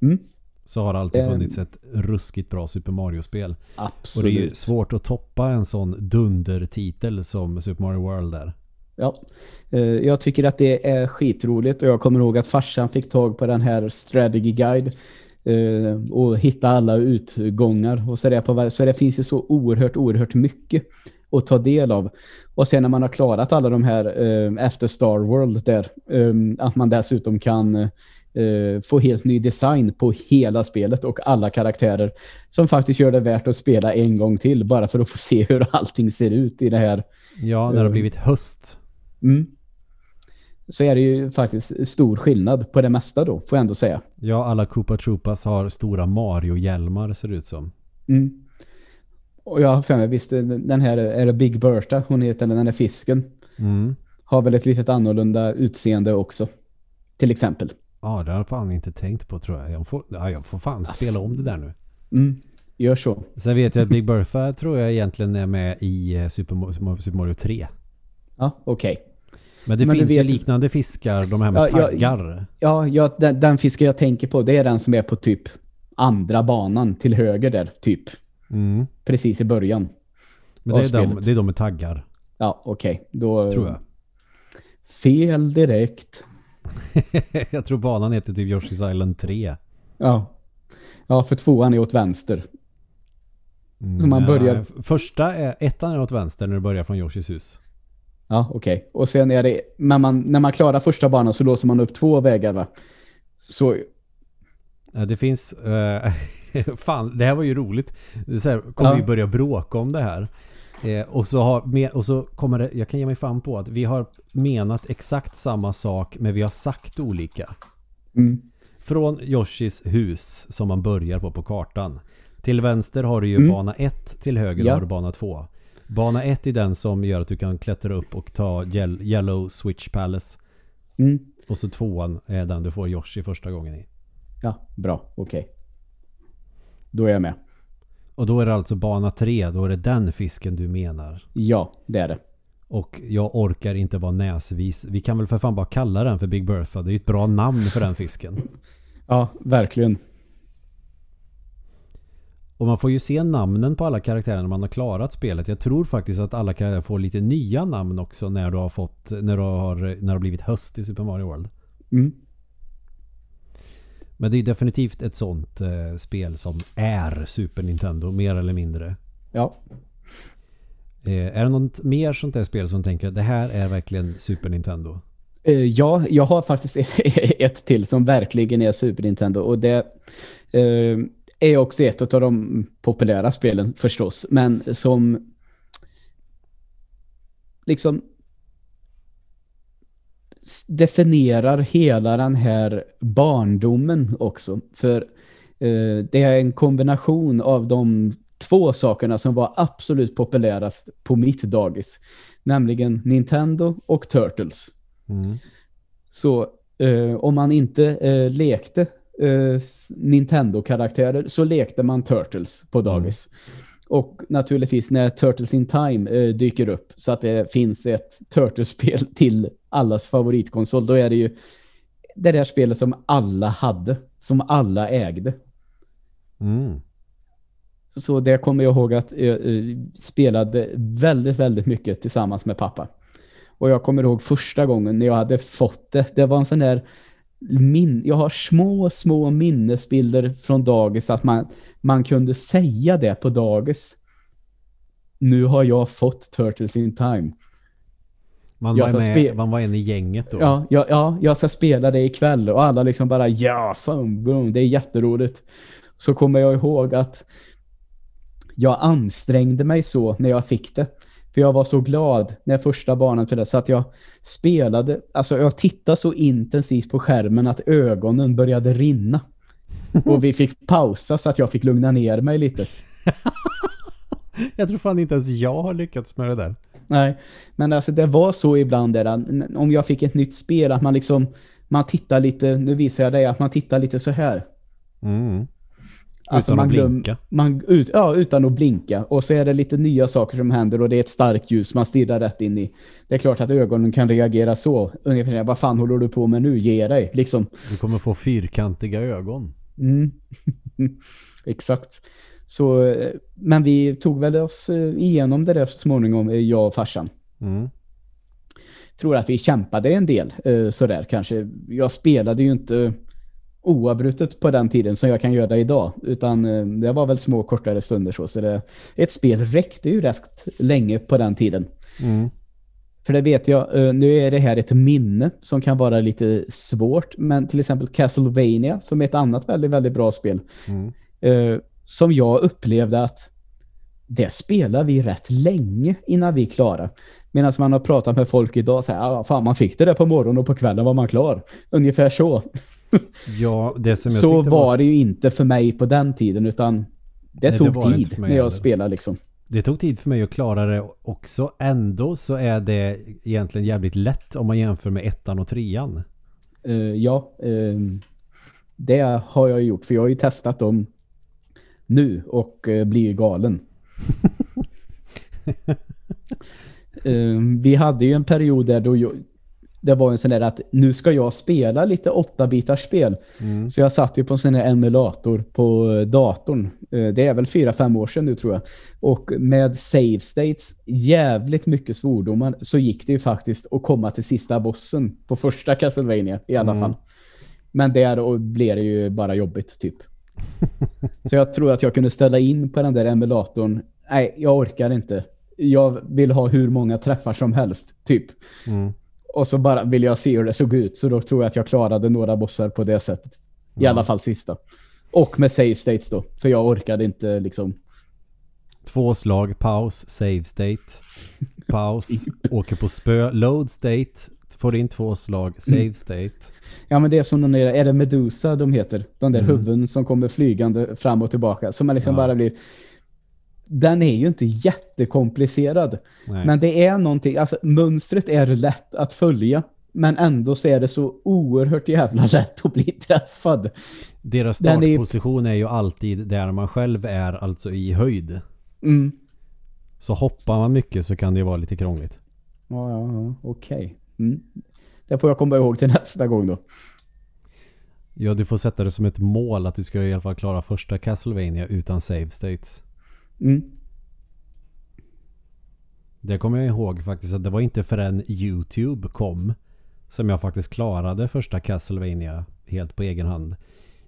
Mm, Så har det alltid Ehm. funnits ett ruskigt bra Super Mario-spel. Och absolut. det är ju svårt att toppa en sån dundertitel som Super Mario World är. Ja, eh, jag tycker att det är skitroligt och jag kommer ihåg att farsan fick tag på den här strategy guide eh, och hitta alla utgångar och så där på så det finns ju så oerhört, oerhört mycket att ta del av. Och sen när man har klarat alla de här eh, efter Star World där, eh, att man dessutom kan eh, få helt ny design på hela spelet och alla karaktärer som faktiskt gör det värt att spela en gång till bara för att få se hur allting ser ut i det här Ja, när det har Ehm. blivit höst. Mm. Så är det ju faktiskt stor skillnad på det mesta då, får jag ändå säga. Ja, alla Koopa Troopas har stora Mario-hjälmar ser det ut som. Mm. Och jag har för mig, visst, den här, är det Big Bertha, hon heter den här fisken, Mm. har väl ett litet annorlunda utseende också. Till exempel. Ja, det har jag fan inte tänkt på tror jag. Jag får, ja, jag får fan spela om det där nu. Mm. Gör så. Sen vet jag att Big Bertha tror jag egentligen är med i eh, Super, Super Mario 3. Ja, okej. Men det Men finns ju liknande fiskar, de här med Ja, taggar. Ja, ja den, den fisken jag tänker på, det är den som är på typ andra banan till höger där, typ. Mm. Precis i början. Men det är, de, det är de med taggar, Ja, okej. Då... tror jag. Fel direkt. jag tror banan heter typ Yoshi's Island 3. Ja. Ja, för tvåan är åt vänster. Mm, Så man ja, börjar- Första är, ettan är åt vänster när du börjar från Yoshis hus. Ja, okej. Och sen är det, när man, när man klarar första banan så låser man upp två vägar va? Så, Det finns... eh, fan, det här var ju roligt. Det så här, kommer Ja. vi börja bråka om det här. Eh, och, så har, och så kommer det... Jag kan ge mig fan på att vi har menat exakt samma sak men vi har sagt olika. mm, Från Yoshis hus som man börjar på på kartan. Till vänster har du ju Mm. bana 1, till höger Ja. har du bana 2. Bana 1 är den som gör att du kan klättra upp och ta Yel- Yellow Switch Palace. mm. Och så tvåan är den du får Yoshi första gången i. Ja, bra. Okej. Då är jag med. Och då är det alltså bana 3, då är det den fisken du menar. Ja, det är det. Och jag orkar inte vara näsvis. Vi kan väl för fan bara kalla den för Big Bertha. Det är ju ett bra namn för den fisken. Ja, verkligen. Och man får ju se namnen på alla karaktärer när man har klarat spelet. Jag tror faktiskt att alla karaktärer får lite nya namn också när du har fått när du har, när det har blivit höst i Super Mario World. Mm. Men det är definitivt ett sånt eh, spel som är Super Nintendo mer eller mindre. Ja. Eh, är det något mer sånt där spel som tänker att det här är verkligen Super Nintendo? Eh, ja, jag har faktiskt ett, ett till som verkligen är Super Nintendo och det eh, är också ett av de populära spelen förstås, men som liksom definierar hela den här barndomen också. För eh, det är en kombination av de två sakerna som var absolut populärast på mitt dagis. Nämligen Nintendo och Turtles. Mm. Så eh, om man inte eh, lekte eh, Nintendo-karaktärer så lekte man Turtles på dagis. Och naturligtvis när Turtles in Time eh, dyker upp så att det finns ett Turtles-spel till allas favoritkonsol, då är det ju det där spelet som alla hade, som alla ägde. Mm. Så det kommer jag ihåg att jag eh, spelade väldigt, väldigt mycket tillsammans med pappa. Och jag kommer ihåg första gången när jag hade fått det. Det var en sån där min jag har små, små minnesbilder från dagis att man, man kunde säga det på dagis. Nu har jag fått Turtles in Time. Man, Jag var med, man var en i gänget då. Ja, ja, ja, jag ska spela det ikväll och alla liksom bara ja, fan, boom, det är jätteroligt. Så kommer jag ihåg att jag ansträngde mig så när jag fick det. För jag var så glad när första barnen till det så att jag spelade, alltså jag tittade så intensivt på skärmen att ögonen började rinna. Och vi fick pausa så att jag fick lugna ner mig lite. Jag tror fan inte ens jag har lyckats med det där. Nej, men alltså det var så ibland där, om jag fick ett nytt spel att man liksom, man tittar lite, nu visar jag dig att man tittar lite så här. Mm. Alltså Utan man att blinka. Man, ut, ja, utan att blinka. Och så är det lite nya saker som händer och det är ett starkt ljus man stirrar rätt in i. Det är klart att ögonen kan reagera så. Ungefär, vad fan håller du på med nu? Ge dig. Liksom. Du kommer få fyrkantiga ögon. Mm. Exakt. Så, eh, men vi tog väl oss eh, igenom det där så småningom, eh, jag och farsan. Mm. tror att vi kämpade en del sådär kanske. Jag spelade ju inte oavbrutet på den tiden som jag kan göra idag. Utan det var väl små kortare stunder så. Så det, ett spel räckte ju rätt länge på den tiden. Mm. För det vet jag, nu är det här ett minne som kan vara lite svårt. Men till exempel Castlevania som är ett annat väldigt, väldigt bra spel. Mm. Som jag upplevde att det spelar vi rätt länge innan vi är klara. Medan man har pratat med folk idag så här, ah, fan man fick det där på morgonen och på kvällen var man klar. Ungefär så. Ja, det som jag Så tyckte var det ju inte för mig på den tiden utan det Nej, tog var det tid när jag heller. spelade liksom. Det tog tid för mig att klara det också. Ändå så är det egentligen jävligt lätt om man jämför med ettan och trean. Eh, ja, eh, det har jag gjort för jag har ju testat dem nu och uh, blir galen. Eh, vi hade ju en period där då jag, det var en sån där att nu ska jag spela lite 8-bitars spel. Mm. Så jag satt ju på en sån här emulator på eh, datorn. Eh, Det är väl 4-5 år sedan nu tror jag. Och med save states, jävligt mycket svordomar, så gick det ju faktiskt att komma till sista bossen på första Castlevania i alla Mm. fall. Men där och blev det ju bara jobbigt typ. Så jag tror att jag kunde ställa in på den där emulatorn. Nej, jag orkar inte. Jag vill ha hur många träffar som helst, typ. Mm. Och så bara vill jag se hur det såg ut. Så då tror jag att jag klarade några bossar på det sättet. I Ja. alla fall sista. Och med save states då. För jag orkade inte liksom... Två slag, paus, save state. Paus, åker på spö, load state, får in två slag, save state. Ja men det är som de där, är det Medusa de heter? De där Mm. huvuden som kommer flygande fram och tillbaka. Som man liksom Ja. bara blir... Den är ju inte jättekomplicerad. Nej. Men det är någonting, alltså mönstret är lätt att följa. Men ändå så är det så oerhört jävla lätt att bli träffad. Deras Den startposition är ju alltid där man själv är, alltså i höjd. Mm. Så hoppar man mycket så kan det ju vara lite krångligt. Ja, ja, ja. okej. Mm. Det får jag komma ihåg till nästa gång då. Ja, du får sätta det som ett mål att du ska i alla fall klara första Castlevania utan save states. Mm. Det kommer jag ihåg faktiskt att det var inte förrän YouTube kom som jag faktiskt klarade första Castlevania helt på egen hand.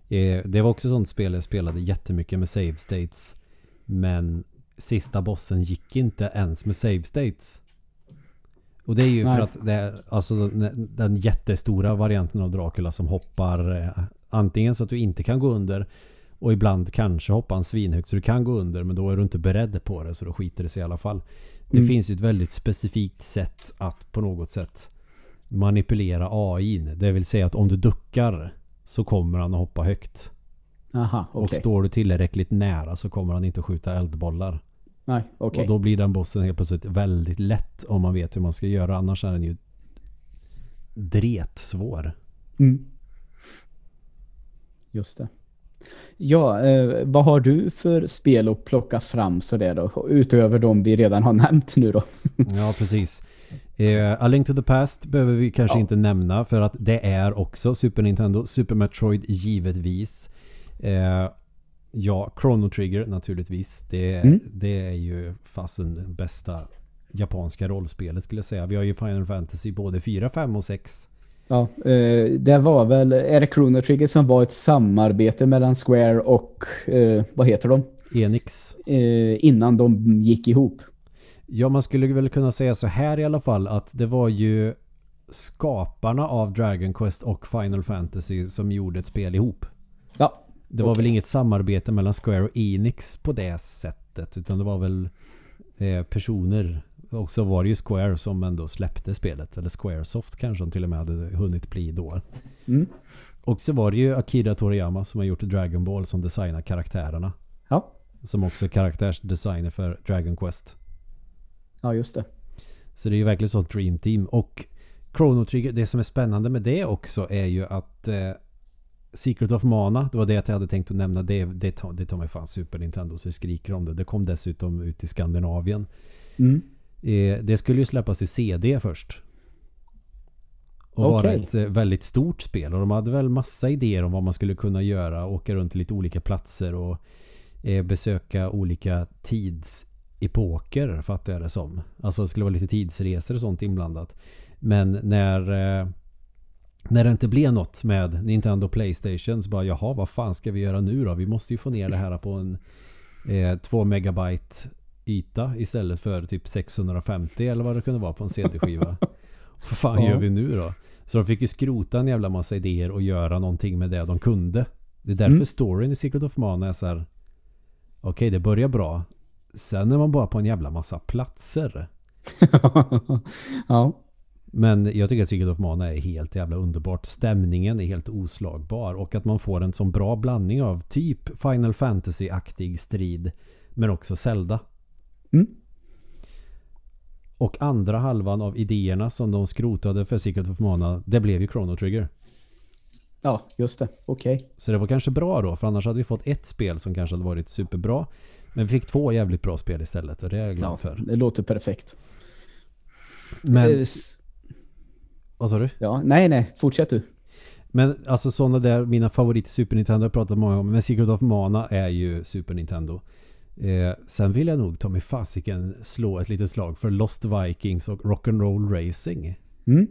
Eh, Det var också sånt spel jag spelade jättemycket med save states. Men sista bossen gick inte ens med save states. Och det är ju Nej. för att det alltså den, jättestora varianten av Dracula som hoppar eh, antingen så att du inte kan gå under och ibland kanske hoppar han svinhögt så du kan gå under men då är du inte beredd på det så då skiter det sig i alla fall. Det Mm. finns ju ett väldigt specifikt sätt att på något sätt manipulera AI. Det vill säga att om du duckar så kommer han att hoppa högt. Aha, okej. Och står du tillräckligt nära så kommer han inte att skjuta eldbollar. Nej, okej. Och då blir den bossen helt plötsligt väldigt lätt om man vet hur man ska göra. Annars är den ju dretsvår. Mm. Just det. Ja, eh, vad har du för spel att plocka fram så där då? Utöver de vi redan har nämnt nu då. Ja, precis. Eh, A Link to the Past behöver vi kanske Ja. inte nämna för att det är också Super Nintendo. Super Metroid givetvis. Eh, ja, Chrono Trigger naturligtvis. Det, Mm. det är ju fasen bästa japanska rollspelet skulle jag säga. Vi har ju Final Fantasy både 4, 5 och 6. Ja, eh, det var väl, är det Chrono Trigger som var ett samarbete mellan Square och, eh, vad heter de? Enix. Eh, innan de gick ihop. Ja, man skulle väl kunna säga så här i alla fall att det var ju skaparna av Dragon Quest och Final Fantasy som gjorde ett spel ihop. Ja, Det var Okej. väl inget samarbete mellan Square och Enix på det sättet utan det var väl eh, personer och så var det ju Square som ändå släppte spelet eller Squaresoft kanske de till och med hade hunnit bli då. Mm. Och så var det ju Akira Toriyama som har gjort Dragon Ball som designar karaktärerna. ja, Som också är karaktärsdesigner för Dragon Quest. ja just det. Så det är ju verkligen sånt Dream Team. Och Chrono Trigger, det som är spännande med det också är ju att eh, Secret of Mana, det var det jag hade tänkt att nämna. Det, det, tar, det tar mig fan Super Nintendo så det skriker om det. Det kom dessutom ut i Skandinavien. Mm. Eh, det skulle ju släppas i CD först. Och vara Okej. ett eh, väldigt stort spel. Och de hade väl massa idéer om vad man skulle kunna göra. Åka runt till lite olika platser och eh, besöka olika tidsepoker fattar jag det som. Alltså det skulle vara lite tidsresor och sånt inblandat. Men när eh, när det inte blev något med Nintendo Playstation så bara jaha vad fan ska vi göra nu då? Vi måste ju få ner det här på en eh, 2 megabyte yta istället för typ 650 eller vad det kunde vara på en CD-skiva. vad fan Ja. gör vi nu då? Så de fick ju skrota en jävla massa idéer och göra någonting med det de kunde. Det är därför Mm. storyn i Secret of Mana är så här. Okej, det börjar bra. Sen är man bara på en jävla massa platser. ja. Men jag tycker att Secret of Mana är helt jävla underbart. Stämningen är helt oslagbar och att man får en sån bra blandning av typ Final Fantasy-aktig strid men också Zelda. Mm. Och andra halvan av idéerna som de skrotade för Secret of Mana, det blev ju Chrono Trigger. ja, just det. Okej. Så det var kanske bra då, för annars hade vi fått ett spel som kanske hade varit superbra. Men vi fick två jävligt bra spel istället och det är jag glad Ja, för. det låter perfekt. Men, Eh, Vad sa du? Ja, nej, nej. Fortsätt du. Men alltså sådana där, mina favoriter Super Nintendo har jag pratat många om. Men Secret of Mana är ju Super Nintendo. Eh, sen vill jag nog ta mig fasiken slå ett litet slag för Lost Vikings och Rock'n'Roll Racing. Mm.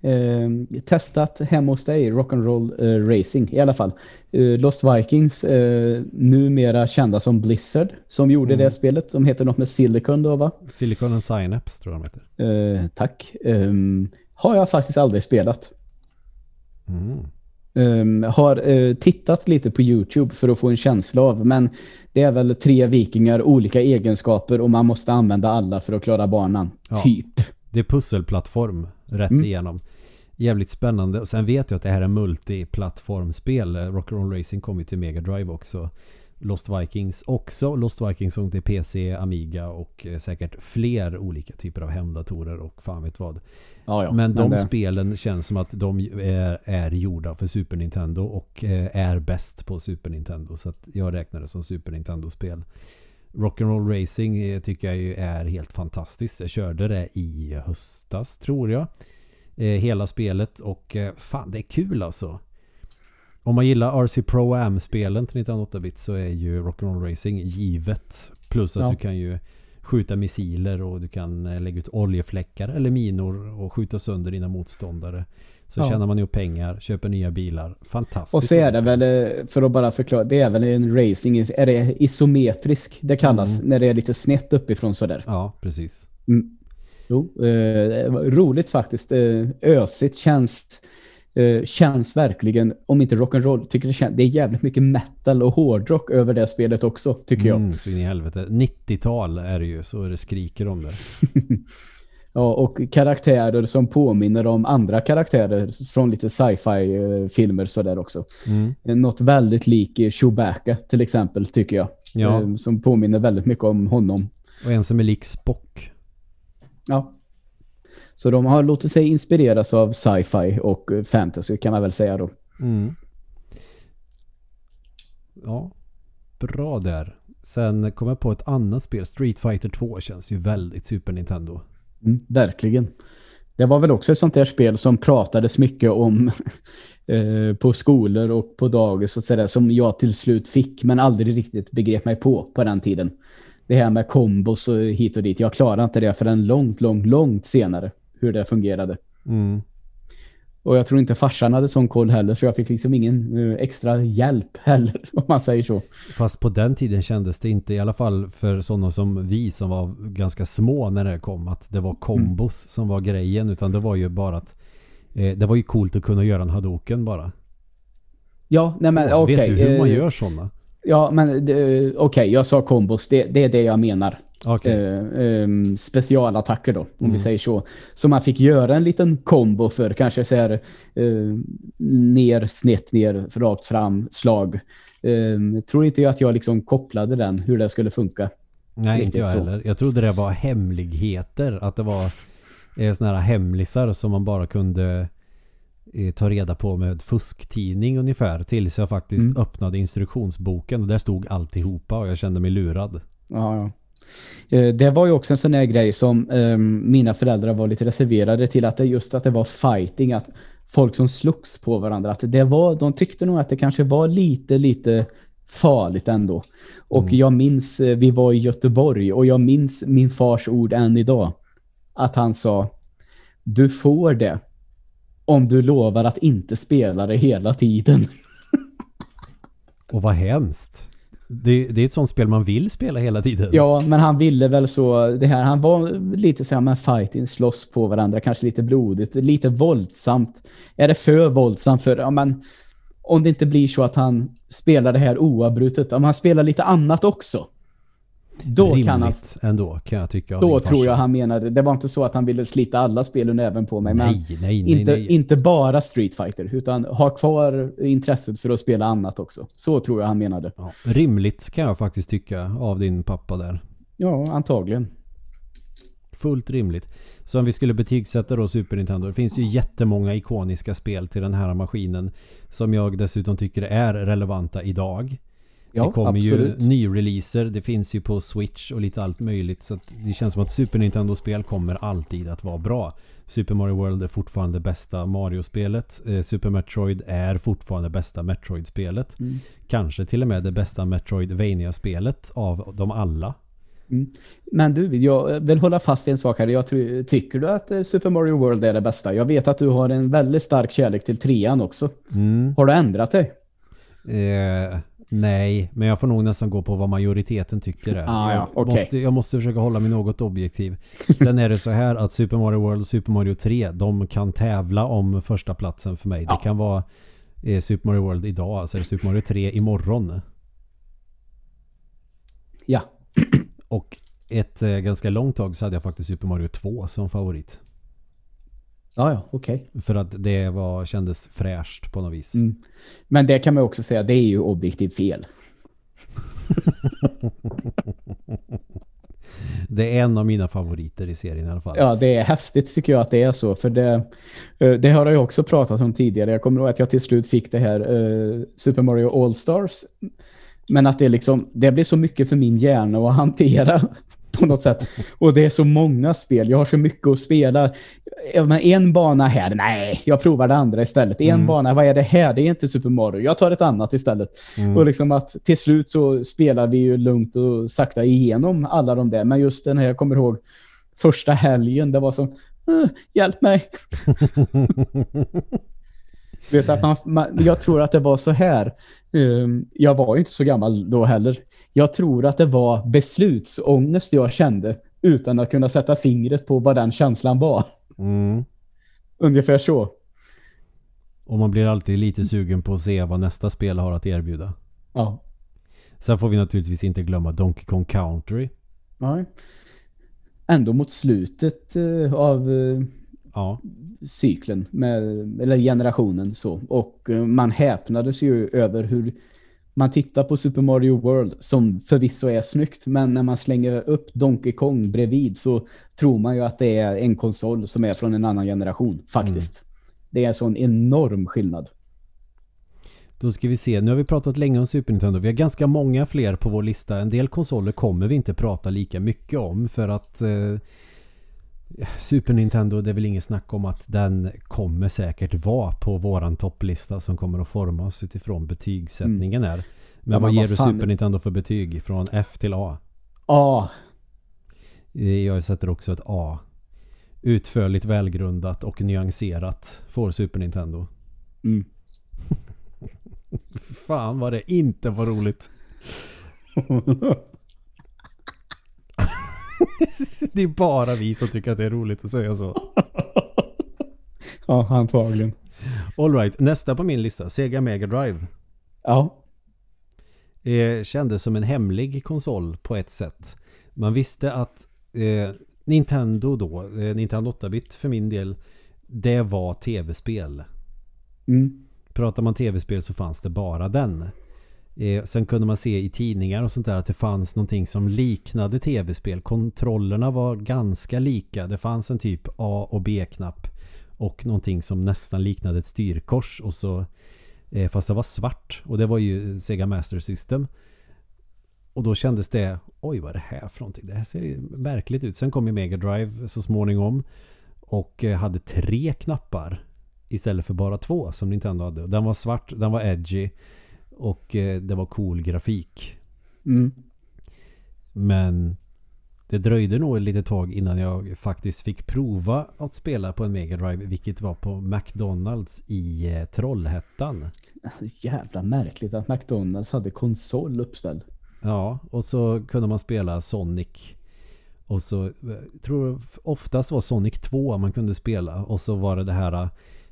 Eh, testat hemma hos dig, Rock'n'Roll eh, Racing i alla fall. Eh, Lost Vikings, eh, numera kända som Blizzard, som gjorde Mm. det spelet. De heter något med Silicon då va? Silicon and Synapse tror jag de heter. Eh, tack. Har jag faktiskt aldrig spelat. Mm. Ehm, har eh, tittat lite på Youtube för att få en känsla av, men det är väl tre vikingar, olika egenskaper och man måste använda alla för att klara banan. Ja. Typ. Det är pusselplattform rätt Mm. igenom. Jävligt spännande. Och sen vet jag att det här är multiplattformspel. Rock'n'Roll Racing kommer ju till Mega Drive också. Lost Vikings också. Lost Vikings som till PC, Amiga och eh, säkert fler olika typer av hemdatorer och fan vet vad. Ja, ja. men de det- spelen känns som att de är, är gjorda för Super Nintendo och eh, är bäst på Super Nintendo. Så att jag räknar det som Super Nintendo-spel. Rock'n'Roll Racing eh, tycker jag ju är helt fantastiskt. Jag körde det i höstas tror jag. Eh, hela spelet och eh, fan det är kul alltså. Om man gillar RC Pro Am-spelen till 1908-bit så är ju Rock'n'Roll Racing givet. Plus att Ja. du kan ju skjuta missiler och du kan eh, lägga ut oljefläckar eller minor och skjuta sönder dina motståndare. Så Ja. tjänar man ju pengar, köper nya bilar. Fantastiskt. Och så är det väl, eh, för att bara förklara, det är väl en racing, är det isometrisk det kallas, Mm. när det är lite snett uppifrån sådär. Ja, precis. Mm. Jo, eh, roligt faktiskt. Eh, ösigt känns, eh, känns verkligen, om inte rock'n'roll, tycker det känns, det är jävligt mycket metal och hårdrock över det spelet också, tycker jag. Mm, så in i helvete. 90-tal är det ju, så det skriker om det. Ja, och karaktärer som påminner om andra karaktärer från lite sci-fi eh, sådär också. Mm. Eh, Något väldigt lik Chewbacca till exempel, tycker jag. Ja. Eh, Som påminner väldigt mycket om honom. Och en som är lik Spock. Ja. Så de har låtit sig inspireras av sci-fi och eh, fantasy kan man väl säga då. Mm. Ja, bra där. Sen kom jag på ett annat spel. Street Fighter 2 känns ju väldigt Super Nintendo. Mm, verkligen. Det var väl också ett sånt där spel som pratades mycket om eh, på skolor och på dagis och sådär som jag till slut fick men aldrig riktigt begrep mig på på den tiden. Det här med kombos och hit och dit. Jag klarade inte det förrän långt, långt, långt senare hur det fungerade. Mm. Och jag tror inte farsan hade sån koll heller så jag fick liksom ingen eh, extra hjälp heller om man säger så. Fast på den tiden kändes det inte, i alla fall för sådana som vi som var ganska små när det kom, att det var kombos som var grejen. Utan det var ju bara att eh, det var ju coolt att kunna göra en hadoken bara. Ja, nej men okej. Vet du hur man eh, gör sådana? Ja, men eh, okej, jag sa kombos. Det, det är det jag menar. Okej. eh, ehm, specialattacker då, om Mm. vi säger så. Så man fick göra en liten kombo för kanske så här eh, ner, snett, ner, rakt fram, slag. Eh, tror inte jag att jag liksom kopplade den, hur det skulle funka. Nej, inte jag så. heller. Jag trodde det var hemligheter. Att det var eh, såna här hemlisar som man bara kunde eh, ta reda på med fusktidning ungefär. Tills jag faktiskt Mm. öppnade instruktionsboken och där stod alltihopa och jag kände mig lurad. Ja, ja. Eh, Det var ju också en sån här grej som ehm, mina föräldrar var lite reserverade till att det just att det var fighting, att folk som slogs på varandra, att det var, de tyckte nog att det kanske var lite, lite farligt ändå. Och Mm. jag minns, eh, vi var i Göteborg och jag minns min fars ord än idag. Att han sa, du får det om du lovar att inte spela det hela tiden. Och vad hemskt. Det, det är ett sånt spel man vill spela hela tiden. Ja, men han ville väl så, det här, han var lite så här med fighting, slåss på varandra, kanske lite blodigt, lite våldsamt. Är det för våldsamt för, ja men, om det inte blir så att han spelar det här oavbrutet, om han spelar lite annat också, då kan han, ändå kan jag tycka. då tror jag han menade, det var inte så att han ville slita alla spelen även på mig, men Nej, nej, nej. inte, nej. inte bara Street Fighter, utan ha kvar intresset för att spela annat också. Så tror jag han menade. Ja, rimligt kan jag faktiskt tycka av din pappa där. Ja, antagligen. Fullt rimligt. Så om vi skulle betygsätta då Super Nintendo. Det finns ju jättemånga ikoniska spel till den här maskinen. Som jag dessutom tycker är relevanta idag. Ja, det kommer absolut. ju nyreleaser, det finns ju på Switch och lite allt möjligt. Så det känns som att Super Nintendo-spel kommer alltid att vara bra. Super Mario World är fortfarande bästa Mario-spelet. Eh, Super Metroid är fortfarande bästa Metroid-spelet. Mm. Kanske till och med det bästa Metroidvania-spelet av dem alla. Men du, jag vill hålla fast vid en sak här. Jag tror, tycker du att eh, Super Mario World är det bästa? Jag vet att du har en väldigt stark kärlek till trean också. Mm. Har du ändrat dig? Eh, nej, men jag får nog nästan gå på vad majoriteten tycker är. Ah, ja, jag, okej. måste, jag måste försöka hålla mig något objektiv. Sen är det så här att Super Mario World och Super Mario 3, de kan tävla om första platsen för mig. Ja. Det kan vara eh, Super Mario World idag, alltså Super Mario 3 imorgon. Ja. Och ett eh, ganska långt tag så hade jag faktiskt Super Mario 2 som favorit. Ja, ja, okej. För att det var, kändes fräscht på något vis. Mm. Men det kan man också säga, det är ju objektivt fel. Det är en av mina favoriter i serien i alla fall. Ja, det är häftigt tycker jag att det är så. För det, eh, det har jag också pratat om tidigare. Jag kommer ihåg att jag till slut fick det här eh, Super Mario All-Stars. Men att det liksom, det blir så mycket för min hjärna att hantera på något sätt. Och det är så många spel. Jag har så mycket att spela. Men en bana här, nej, jag provar det andra istället. En Mm. bana, vad är det här? Det är inte Super Mario. Jag tar ett annat istället. Mm. Och liksom att till slut så spelar vi ju lugnt och sakta igenom alla de där. Men just den här, jag kommer ihåg första helgen, det var som, "Eh, hjälp mig. Vet att man, man, jag tror att det var så här. Um, jag var ju inte så gammal då heller. Jag tror att det var beslutsångest jag kände utan att kunna sätta fingret på vad den känslan var. Mm. Ungefär så. Och man blir alltid lite sugen på att se vad nästa spel har att erbjuda. Ja. Sen får vi naturligtvis inte glömma Donkey Kong Country. Nej. Ändå mot slutet eh, av eh, Ja, cykeln, med, eller generationen så. Och eh, man häpnades ju över hur man tittar på Super Mario World, som förvisso är snyggt, men när man slänger upp Donkey Kong bredvid så tror man ju att det är en konsol som är från en annan generation, faktiskt. Det är sån enorm skillnad. då ska vi se. Nu har vi pratat länge om Super Nintendo. Vi har ganska många fler på vår lista. En del konsoler kommer vi inte prata lika mycket om för att eh, Super Nintendo, det är väl inget snack om att den kommer säkert vara på våran topplista som kommer att formas utifrån betygssättningen här. Men Ja, vad ger vad du Super Nintendo för betyg? Från F till A? Ja, Eh, Jag sätter också ett A. Utförligt, välgrundat och nyanserat får Super Nintendo. mm. Fan vad det inte var roligt. Det är bara vi som tycker att det är roligt att säga så. ja antagligen. Alright, nästa på min lista. Sega Mega Drive. Ja, Eh, kändes som en hemlig konsol på ett sätt. Man visste att eh, Nintendo då, eh, Nintendo 8-bit för min del, det var tv-spel. mm. Pratar man tv-spel så fanns det bara den. Eh, sen kunde man se i tidningar och sånt där att det fanns någonting som liknade tv-spel. Kontrollerna var ganska lika. Det fanns en typ A och B-knapp och någonting som nästan liknade ett styrkors och så eh, fast det var svart och det var ju Sega Master System. Och då kändes det oj vad är det här för någonting? Det här ser ju märkligt ut. Sen kom ju Mega Drive så småningom och eh, hade tre knappar istället för bara två som Nintendo hade. Den var svart, den var edgy och eh, det var cool grafik. Mm. Men det dröjde nog ett litet tag innan jag faktiskt fick prova att spela på en Mega Drive vilket var på McDonalds i eh, Trollhättan. Jävla märkligt att McDonalds hade konsol uppställd. Ja, och så kunde man spela Sonic. Och så eh, tror jag oftast var Sonic 2 man kunde spela och så var det det här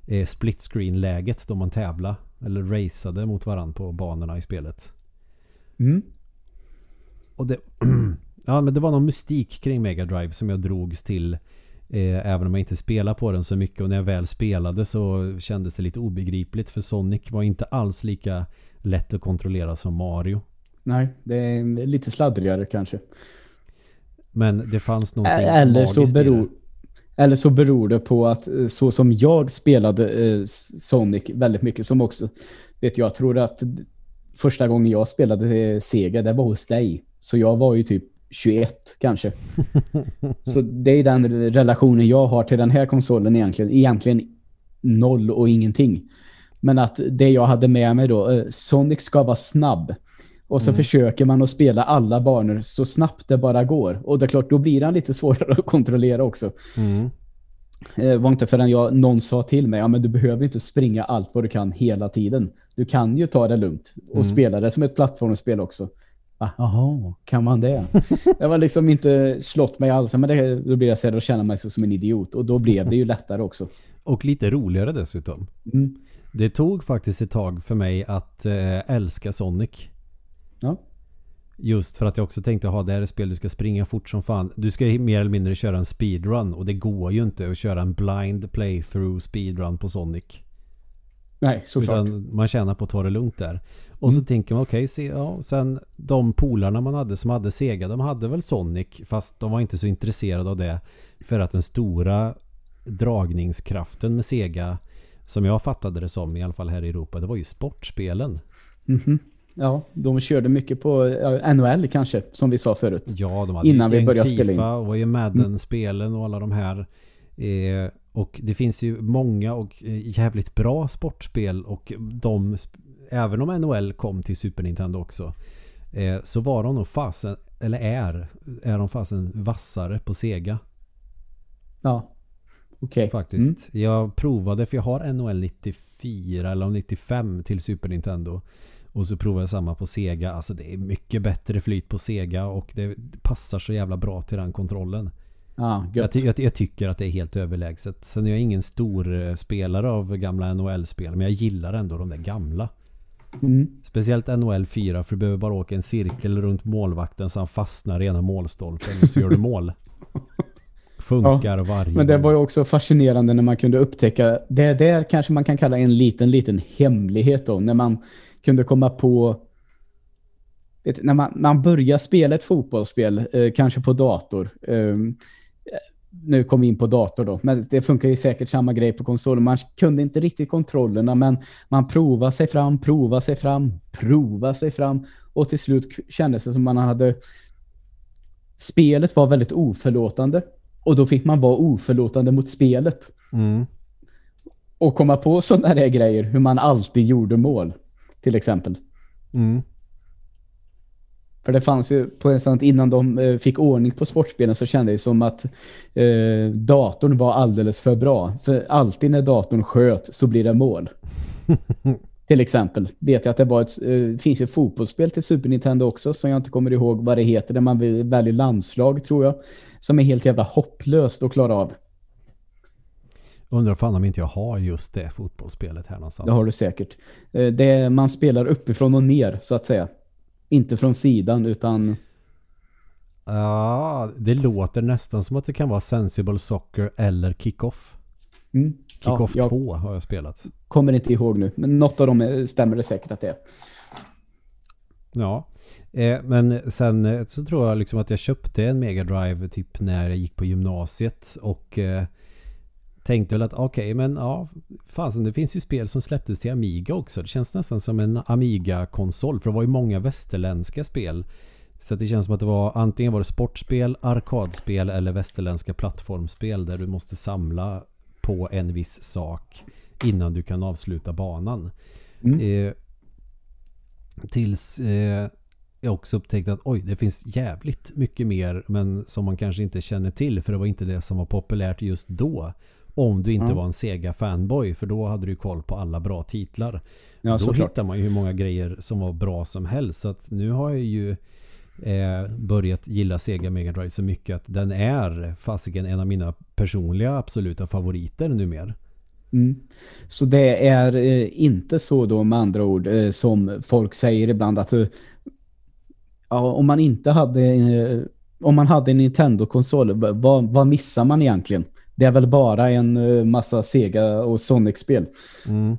eh, split screen läget då man tävla eller raceade mot varandra på banorna i spelet. Mm. Och det, ja, men det var någon mystik kring Mega Drive som jag drogs till eh, även om jag inte spelade på den så mycket och när jag väl spelade så kändes det lite obegripligt för Sonic var inte alls lika lätt att kontrollera som Mario. Nej, det är lite sladdrigare kanske. Men det fanns någonting Eller så, beror, eller så beror det på att eh, så som jag spelade eh, Sonic väldigt mycket som också, vet jag, tror att första gången jag spelade Sega, det var hos dig. Så jag var ju typ 21 kanske. så det är den relationen jag har till den här konsolen egentligen. Egentligen noll och ingenting. Men att det jag hade med mig då, eh, Sonic ska vara snabb. Och så mm. försöker man att spela alla banor så snabbt det bara går. Och det är klart, då blir den lite svårare att kontrollera också. Mm. Det var inte förrän jag, någon sa till mig, ja men du behöver inte springa allt vad du kan hela tiden. Du kan ju ta det lugnt och mm. spela det som ett plattformsspel också. Jaha, kan man det? det var liksom inte slått mig alls, men det, då blir jag så och känna mig som en idiot. Och då blev det ju lättare också. Och lite roligare dessutom. Mm. Det tog faktiskt ett tag för mig att äh, älska Sonic. Just för att jag också tänkte, ha det här är spel du ska springa fort som fan. Du ska mer eller mindre köra en speedrun och det går ju inte att köra en blind playthrough speedrun på Sonic. Nej, såklart. Utan man tjänar på att ta det lugnt där. Och mm. så tänker man, okej, okay, ja, sen de polarna man hade som hade Sega, de hade väl Sonic, fast de var inte så intresserade av det. För att den stora dragningskraften med Sega, som jag fattade det som, i alla fall här i Europa, det var ju sportspelen. Mm -hmm. Ja, de körde mycket på NHL kanske, som vi sa förut. Ja, de hade Innan vi började spela in. FIFA och ju Madden-spelen och alla de här. Eh, och det finns ju många och eh, jävligt bra sportspel och de, även om NHL kom till Super Nintendo också, eh, så var de nog fasen, eller är, är de fasen vassare på Sega. Ja, okej. Okay. Faktiskt. Mm. Jag provade, för jag har NHL 94 eller 95 till Super Nintendo. Och så provade jag samma på Sega. Alltså det är mycket bättre flyt på Sega och det passar så jävla bra till den kontrollen. Ah, jag, ty jag, jag, tycker att det är helt överlägset. Sen är jag ingen stor eh, spelare av gamla NHL-spel. Men jag gillar ändå de där gamla. Mm. Speciellt NHL 4 för du behöver bara åka en cirkel runt målvakten så han fastnar i ena målstolpen och så gör du mål. Funkar ja, varje Men det var ju också fascinerande när man kunde upptäcka det där kanske man kan kalla en liten, liten hemlighet då. När man kunde komma på vet, när man, man börjar spela ett fotbollsspel, eh, kanske på dator. Eh, nu kom vi in på dator då, men det funkar ju säkert samma grej på konsolen. Man kunde inte riktigt kontrollerna, men man provade sig fram, provade sig fram, provade sig fram och till slut kändes det som man hade spelet var väldigt oförlåtande och då fick man vara oförlåtande mot spelet. Mm. Och komma på sådana här grejer, hur man alltid gjorde mål till exempel. Mm. För det fanns ju på en stund innan de eh, fick ordning på sportspelen så kände det som att eh, datorn var alldeles för bra. För alltid när datorn sköt så blir det mål. till exempel vet jag att det var ett, eh, finns ett fotbollsspel till Super Nintendo också som jag inte kommer ihåg vad det heter. Där man väljer landslag tror jag. Som är helt jävla hopplöst att klara av. Undrar fan om inte jag har just det fotbollsspelet här någonstans. Det har du säkert. Eh, det man spelar uppifrån och ner så att säga. Inte från sidan utan... Ja, det låter nästan som att det kan vara Sensible Soccer eller Kickoff. Mm. Kickoff ja, 2 har jag spelat. Kommer inte ihåg nu, men något av dem stämmer det säkert att det är. Ja, eh, men sen eh, så tror jag liksom att jag köpte en Mega Drive typ när jag gick på gymnasiet och eh, tänkte väl att okej, okay, men ja, fasen det finns ju spel som släpptes till Amiga också. Det känns nästan som en Amiga-konsol för det var ju många västerländska spel. Så det känns som att det var antingen var det sportspel, arkadspel eller västerländska plattformsspel där du måste samla på en viss sak innan du kan avsluta banan. Mm. Eh, tills eh, jag också upptäckte att oj, det finns jävligt mycket mer men som man kanske inte känner till för det var inte det som var populärt just då. Om du inte mm. var en Sega-fanboy för då hade du koll på alla bra titlar. Ja, då hittar man ju hur många grejer som var bra som helst. Så att nu har jag ju eh, börjat gilla Sega Mega Drive så mycket att den är fasiken en av mina personliga absoluta favoriter numera. Mm. Så det är eh, inte så då med andra ord eh, som folk säger ibland att eh, ja, om man inte hade eh, om man hade en Nintendo-konsol, vad, vad missar man egentligen? Det är väl bara en eh, massa Sega och Sonic-spel. Mm.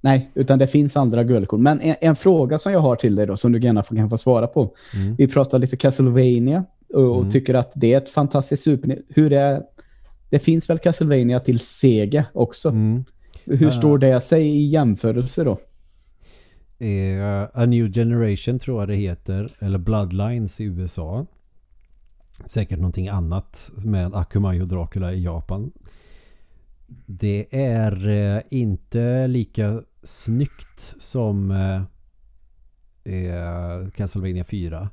Nej, utan det finns andra guldkorn. Men en, en, fråga som jag har till dig då, som du gärna kan få svara på. Mm. Vi pratar lite Castlevania och, och mm. tycker att det är ett fantastiskt super... Hur är... Det finns väl Castlevania till Sega också? Mm. Hur uh. står det sig i jämförelse då? Eh, A New Generation tror jag det heter. Eller Bloodlines i USA. Säkert någonting annat med Akumai och Dracula i Japan. Det är eh, inte lika snyggt som eh, eh Castlevania 4.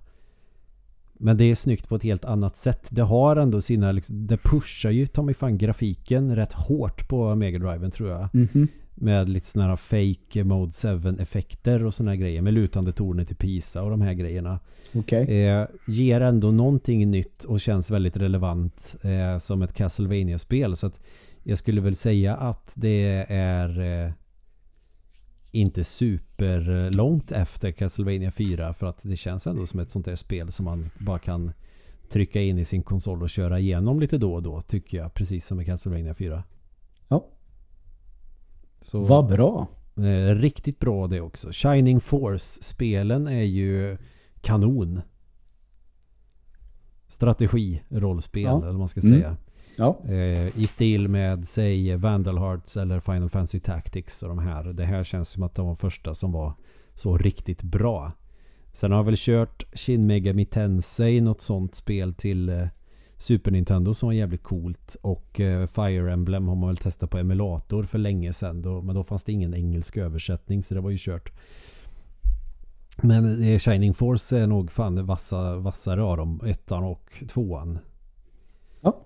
Men det är snyggt på ett helt annat sätt. Det har ändå sina... Liksom, det pushar ju ta mig fan grafiken rätt hårt på Mega Driven tror jag. Mhm. Med lite sådana här fake Mode 7 effekter och sådana här grejer. Med lutande tornet till Pisa och de här grejerna. Okej. Eh, ger ändå någonting nytt och känns väldigt relevant eh, som ett castlevania spel Så att jag skulle väl säga att det är eh, inte superlångt efter Castlevania 4 för att det känns ändå som ett sånt där spel som man bara kan trycka in i sin konsol och köra igenom lite då och då tycker jag. Precis som med Castlevania 4. Så, Vad bra. Eh, riktigt bra det också. Shining Force-spelen är ju kanon. Strategi, rollspel Ja. eller vad man ska Mm. säga. Ja. Eh, I stil med säg Vandal Hearts eller Final Fantasy Tactics och de här. Det här känns som att de var första som var så riktigt bra. Sen har jag väl kört Shin Megami Tensei, något sånt spel till eh, Super Nintendo som var jävligt coolt. Och eh, Fire Emblem har man väl testat på emulator för länge sedan. Då, men då fanns det ingen engelsk översättning så det var ju kört. Men eh, Shining Force är nog fan det vassa, vassare av dem. Ettan och tvåan. Ja.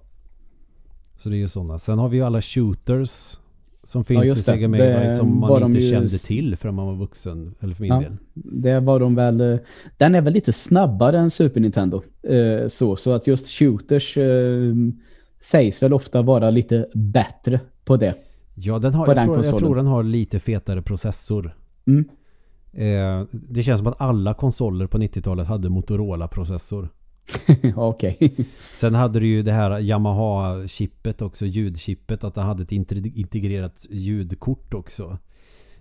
Så det är ju sådana. Sen har vi ju alla shooters som finns Ja, i. Sega Mega som man inte kände till förrän man var vuxen. Eller för min Ja. del. Det var de väl... eh, Den är väl lite snabbare än Super Nintendo. Eh, så, så att just shooters eh, sägs väl ofta vara lite bättre på det. Ja, den har, jag, den tror, jag tror den har lite fetare processor. Mm. Eh, det känns som att alla konsoler på 90-talet hade Motorola-processor. Okej. Sen hade du ju det här Yamaha-chippet också, ljudchippet, att det hade ett integ- integrerat ljudkort också.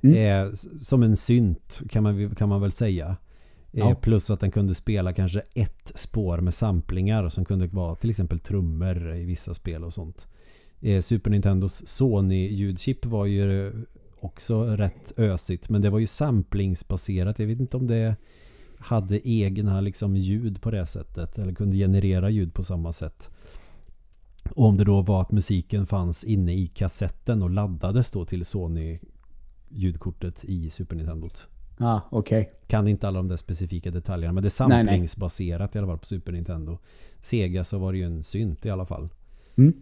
Mm. Eh, som en synt kan man, kan man väl säga. Eh, Ja. Plus att den kunde spela kanske ett spår med samplingar som kunde vara till exempel trummor i vissa spel och sånt. Eh, Super Nintendos Sony-ljudchip var ju också rätt ösigt men det var ju samplingsbaserat. Jag vet inte om det hade egna liksom ljud på det sättet eller kunde generera ljud på samma sätt. Och om det då var att musiken fanns inne i kassetten och laddades då till Sony ljudkortet i Super Nintendo. ah, okej. Kan inte alla de där specifika detaljerna men det är Nej, nej. samplingsbaserat i alla fall på Super Nintendo. Sega så var det ju en synt i alla fall. Mm.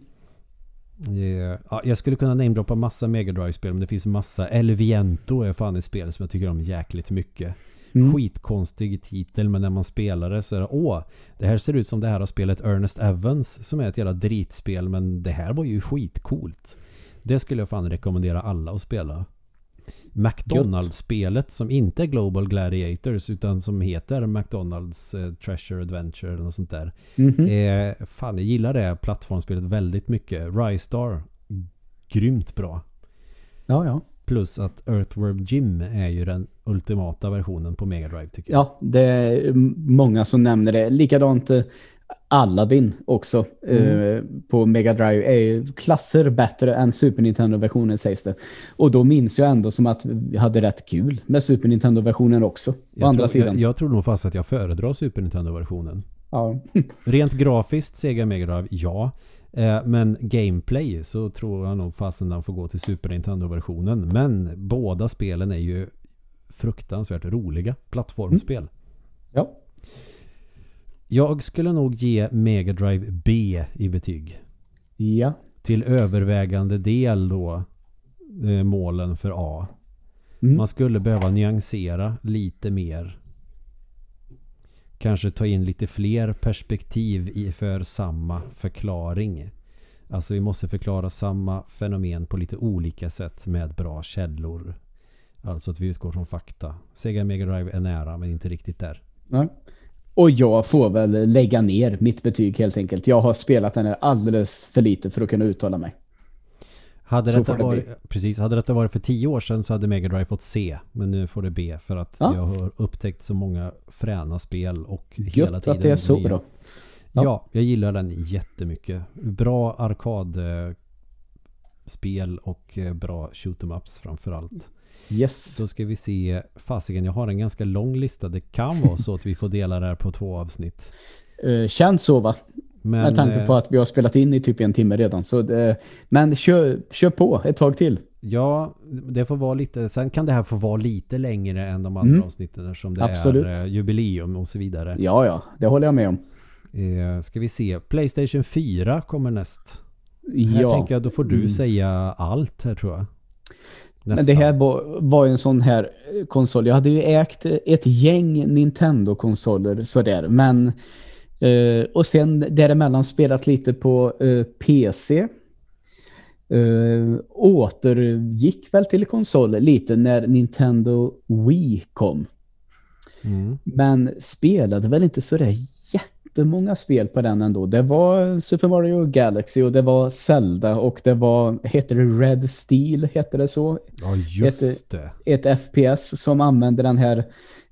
Eh, Ja, jag skulle kunna namedroppa massa Mega Drive-spel men det finns massa. El Viento är fan ett spel som jag tycker om jäkligt mycket. Mm. Skitkonstig titel men när man spelar det så är det åh, det här ser ut som det här har spelet Ernest Evans som är ett jävla dritspel men det här var ju skitcoolt. Det skulle jag fan rekommendera alla att spela. McDonalds-spelet som inte är Global Gladiators utan som heter McDonalds eh, Treasure Adventure eller något sånt där. Mhm. Eh, fan, jag gillar det plattformspelet väldigt mycket. Ristar, grymt bra. Ja, ja. Plus att Earthworm Jim är ju den ultimata versionen på Mega Drive tycker jag. Ja, det är många som nämner det. Likadant eh, Aladdin också eh, på Mega Drive är klasser bättre än Super Nintendo-versionen sägs det. Och då minns jag ändå som att vi hade rätt kul med Super Nintendo-versionen också. Jag, andra tror, sidan. jag, jag tror nog fast att jag föredrar Super Nintendo-versionen. Ja. Rent grafiskt Sega Mega Drive, ja. Eh, men gameplay så tror jag nog fasen den får gå till Super Nintendo-versionen. Men båda spelen är ju fruktansvärt roliga plattformsspel. ja. Jag skulle nog ge Mega Drive B i betyg. Ja. Till övervägande del då eh, målen för A. Mm. Man skulle behöva nyansera lite mer. Kanske ta in lite fler perspektiv i för samma förklaring. Alltså vi måste förklara samma fenomen på lite olika sätt med bra källor. Alltså att vi utgår från fakta. Sega Mega Drive är nära men inte riktigt där. Ja. Och jag får väl lägga ner mitt betyg helt enkelt. Jag har spelat den här alldeles för lite för att kunna uttala mig. Hade detta, det varit, precis, hade detta varit för tio år sedan så hade Mega Drive fått C. Men nu får det B för att Ja. jag har upptäckt så många fräna spel och hela Gött tiden att det är så då. Ja. Ja. jag gillar den jättemycket. Bra arkadspel och bra shoot em ups framförallt. Yes. Då ska vi se. Fasiken, jag har en ganska lång lista. Det kan vara så att vi får dela det här på två avsnitt. Uh, känns så va? Men, Med tanke på eh, att vi har spelat in i typ en timme redan. Så det, men kör, kör på ett tag till. Ja, det får vara lite. Sen kan det här få vara lite längre än de andra Mm. avsnitten eftersom det Absolut. är eh, jubileum och så vidare. Ja, ja. Det håller jag med om. Eh, ska vi se. Playstation 4 kommer näst. Här Ja. tänker jag, då får du Mm. säga allt här tror jag. Men Nästan. det här var, ju en sån här eh, konsol. Jag hade ju ägt ett gäng Nintendo-konsoler sådär. Men eh, och sen däremellan spelat lite på eh, PC. Eh, återgick väl till konsoler lite när Nintendo Wii kom. Mm. Men spelade väl inte så där jättemånga spel på den ändå. Det var Super Mario Galaxy och det var Zelda och det var, hette det Red Steel, hette det så? Ja, just det. Ett FPS som använde den här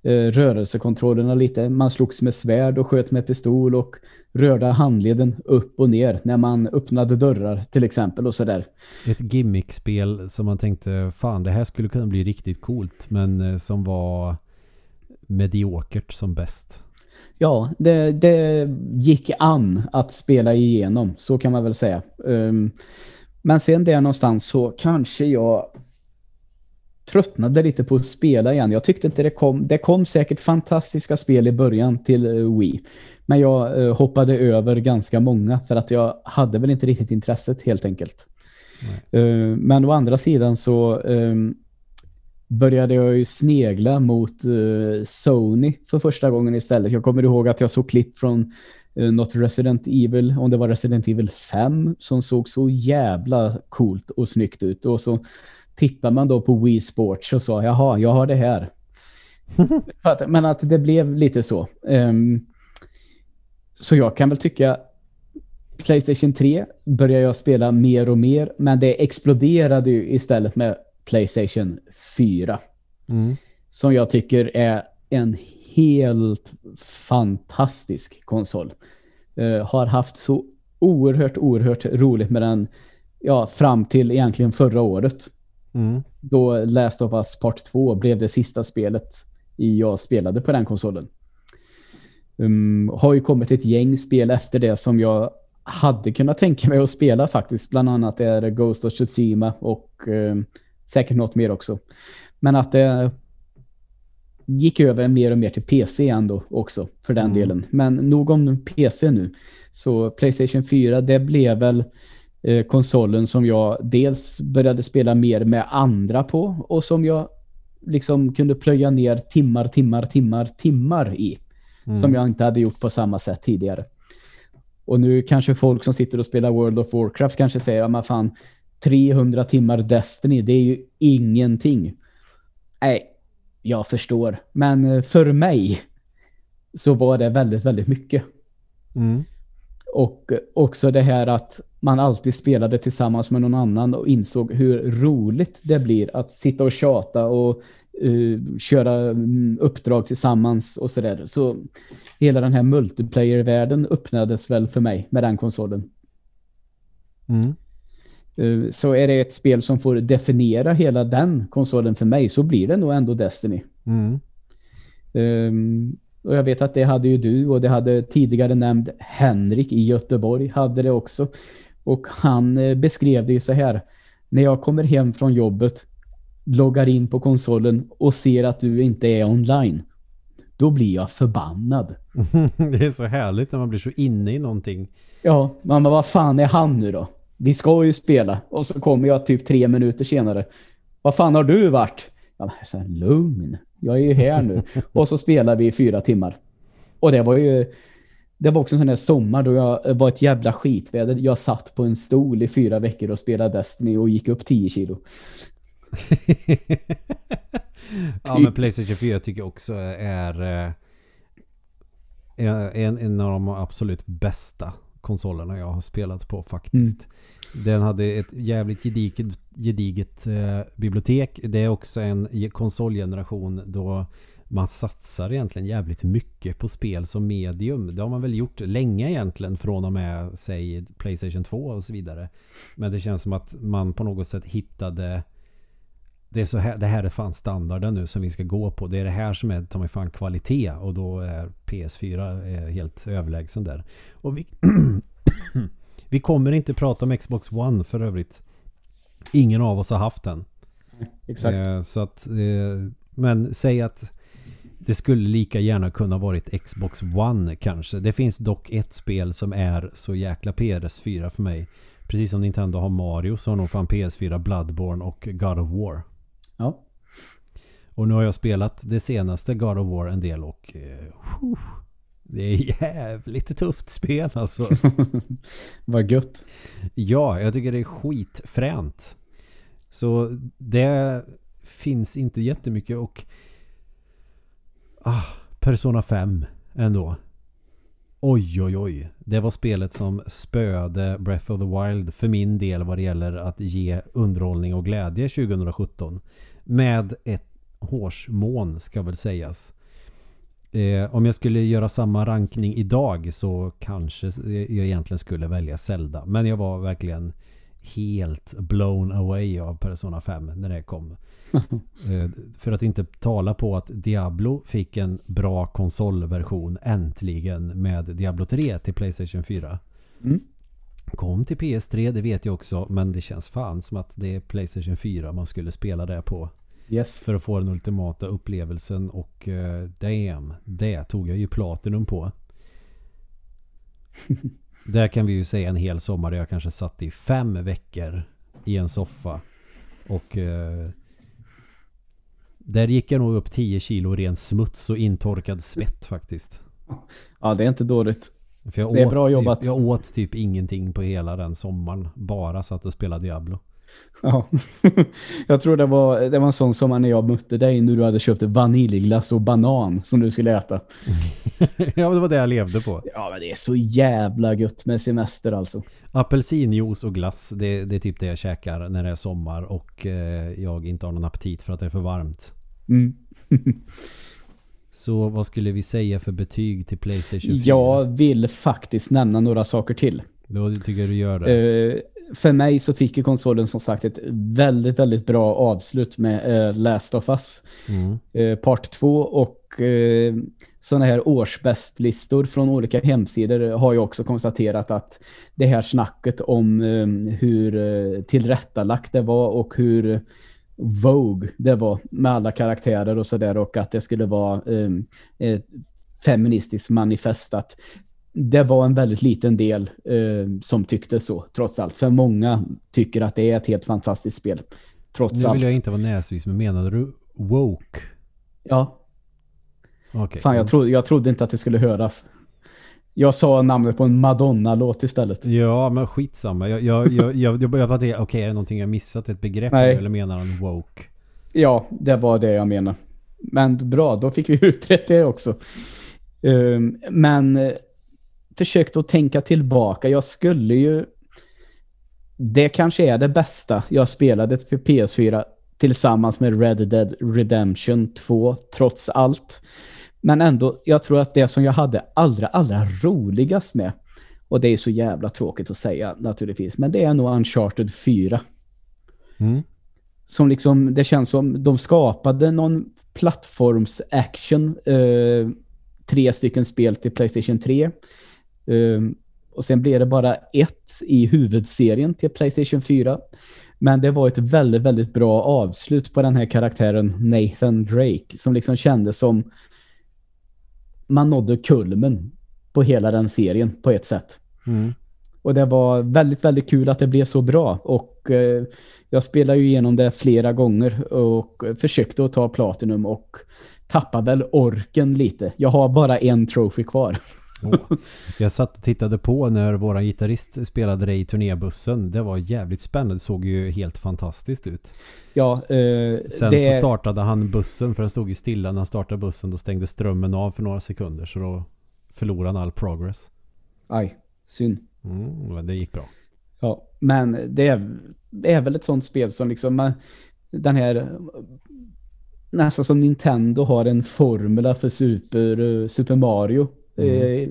eh, rörelsekontrollerna lite. Man slogs med svärd och sköt med pistol och rörde handleden upp och ner när man öppnade dörrar till exempel och sådär. Ett gimmickspel som man tänkte fan det här skulle kunna bli riktigt coolt men eh, som var mediokert som bäst. Ja, det, det gick an att spela igenom, så kan man väl säga. Um, men sen där någonstans så kanske jag tröttnade lite på att spela igen. Jag tyckte inte det kom, det kom säkert fantastiska spel i början till eh, Wii. Men jag eh, hoppade över ganska många för att jag hade väl inte riktigt intresset helt enkelt. Eh, men å andra sidan så ehm, började jag ju snegla mot eh, Sony för första gången istället. Jag kommer ihåg att jag såg klipp från uh, något Resident Evil, om det var Resident Evil 5, som såg så jävla coolt och snyggt ut. Och så tittar man då på Wii Sports och sa, jaha, jag har det här. Men att det blev lite så. Ehm, så jag kan väl tycka Playstation 3 börjar jag spela mer och mer, men det exploderade ju istället med Playstation 4. Mm. Som jag tycker är en helt fantastisk konsol. Eh, har haft så oerhört, oerhört roligt med den ja, fram till egentligen förra året. Mm. Då Last of Us Part 2 blev det sista spelet jag spelade på den konsolen. Um, har ju kommit ett gäng spel efter det som jag hade kunnat tänka mig att spela faktiskt. Bland annat är Ghost of Tsushima och eh, säkert något mer också. Men att det gick över mer och mer till PC ändå också för den Mm. delen. Men nog om PC nu. Så Playstation 4, det blev väl eh, konsolen som jag dels började spela mer med andra på och som jag liksom kunde plöja ner timmar, timmar, timmar, timmar i. Mm. Som jag inte hade gjort på samma sätt tidigare. Och nu kanske folk som sitter och spelar World of Warcraft kanske säger, ja men fan, 300 timmar Destiny, det är ju ingenting. Nej, jag förstår. Men eh, för mig så var det väldigt, väldigt mycket. Mm. Och också det här att man alltid spelade tillsammans med någon annan och insåg hur roligt det blir att sitta och tjata och eh, köra mm, uppdrag tillsammans och sådär. Så hela den här multiplayer-världen öppnades väl för mig med den konsolen. Mm. Eh, så är det ett spel som får definiera hela den konsolen för mig så blir det nog ändå Destiny. Mm. Ehm, och jag vet att det hade ju du och det hade tidigare nämnd Henrik i Göteborg hade det också. Och han eh, beskrev det ju så här. När jag kommer hem från jobbet, loggar in på konsolen och ser att du inte är online. Då blir jag förbannad. det är så härligt när man blir så inne i någonting. Ja, men vad fan är han nu då? Vi ska ju spela. Och så kommer jag typ tre minuter senare. Vad fan har du varit? Ja, men så här, lugn. Jag är ju här nu. och så spelar vi i fyra timmar. Och det var ju... Det var också en sån där sommar då jag var ett jävla skitväder. Jag satt på en stol i fyra veckor och spelade Destiny och gick upp 10 kilo. Ja men Playstation 4 tycker jag också är, eh, är en, en av de absolut bästa konsolerna jag har spelat på faktiskt. Den hade ett jävligt gediget, gediget eh, bibliotek. Det är också en ge- konsolgeneration då man satsar egentligen jävligt mycket på spel som medium. Det har man väl gjort länge egentligen från och med säg Playstation 2 och så vidare. Men det känns som att man på något sätt hittade det, är så här, det här är fan standarden nu som vi ska gå på. Det är det här som är ta mig fan kvalitet och då är PS4 är helt överlägsen där. Och vi, vi kommer inte prata om Xbox One för övrigt. Ingen av oss har haft den. Exakt. Eh, så att, eh, men säg att det skulle lika gärna kunna varit Xbox One kanske. Det finns dock ett spel som är så jäkla PS4 för mig. Precis som Nintendo har Mario så har nog fan PS4 Bloodborne och God of War. Ja. Och nu har jag spelat det senaste God of War en del och eh, det är jävligt tufft spel alltså. Vad gött. Ja, jag tycker det är skitfränt. Så det finns inte jättemycket och ah, Persona 5 ändå. Oj, oj, oj. Det var spelet som spöade Breath of the Wild för min del vad det gäller att ge underhållning och glädje 2017. Med ett hårsmån ska väl sägas. Eh, om jag skulle göra samma rankning idag så kanske jag egentligen skulle välja Zelda. Men jag var verkligen helt blown away av Persona 5 när det kom. eh, för att inte tala på att Diablo fick en bra konsolversion äntligen med Diablo 3 till Playstation 4. Mm. Kom till PS3, det vet jag också, men det känns fan som att det är Playstation 4 man skulle spela det på. Yes. För att få den ultimata upplevelsen och uh, damn, det tog jag ju Platinum på. Där kan vi ju säga en hel sommar där jag kanske satt i fem veckor i en soffa. Och uh, där gick jag nog upp 10 kilo ren smuts och intorkad svett faktiskt. Ja, det är inte dåligt. För jag Det är bra typ, jobbat. Jag åt typ ingenting på hela den sommaren. Bara satt och spelade Diablo. Ja. jag tror det var, det var en sån sommar när jag mötte dig när du hade köpt vaniljglass och banan som du skulle äta. ja, det var det jag levde på. Ja, men det är så jävla gött med semester alltså. Apelsinjuice och glass, det, det är typ det jag käkar när det är sommar och eh, jag inte har någon aptit för att det är för varmt. Mm. Så vad skulle vi säga för betyg till Playstation 4? Jag vill faktiskt nämna några saker till. Då tycker jag du gör det. Eh, för mig så fick ju konsolen som sagt ett väldigt, väldigt bra avslut med eh, Last of Us Mm. eh, part 2 och eh, sådana här årsbästlistor från olika hemsidor har jag också konstaterat att det här snacket om eh, hur eh, tillrättalagt det var och hur Vogue det var med alla karaktärer och sådär och att det skulle vara eh, ett feministiskt manifest att det var en väldigt liten del eh, som tyckte så, trots allt. För många tycker att det är ett helt fantastiskt spel, trots Nu allt. vill jag inte vara näsvis, men menade du woke? Ja, Okej. fan jag, tro, jag trodde inte att det skulle höras. Jag sa namnet på en Madonna-låt istället. Ja, men skitsamma. Jag, jag, jag, jag, jag bara det, okej, är det någonting jag missat? Ett begrepp? Nej. Eller menar han woke? Ja, det var det jag menar. Men bra, då fick vi utrett det också. Um, men eh, försökte att tänka tillbaka. Jag skulle ju... Det kanske är det bästa jag spelade för PS4 tillsammans med Red Dead Redemption 2, trots allt. Men ändå, jag tror att det som jag hade allra, allra roligast med, och det är så jävla tråkigt att säga naturligtvis, men det är nog Uncharted 4 Mm. som liksom, det känns som de skapade någon plattforms-action, eh, tre stycken spel till Playstation 3. Eh, och sen blev det bara ett i huvudserien till Playstation 4. Men det var ett väldigt, väldigt bra avslut på den här karaktären Nathan Drake, som liksom kändes som man nådde kulmen på hela den serien på ett sätt. Mm. Och det var väldigt, väldigt kul att det blev så bra. Och eh, jag spelade ju igenom det flera gånger och försökte att ta Platinum och tappade väl orken lite. Jag har bara en trophy kvar. Åh. Jag satt och tittade på när våran gitarrist spelade det i turnébussen. Det var jävligt spännande. Det såg ju helt fantastiskt ut. Ja, eh, Sen det, så startade han bussen för den stod ju stilla när han startade bussen. Då stängde strömmen av för några sekunder så då förlorade han all progress. Aj, synd. Mm, men det gick bra. Ja, men det är, det är väl ett sånt spel som liksom man- den här nästan som Nintendo har en formula för Super, eh, Super Mario Eh,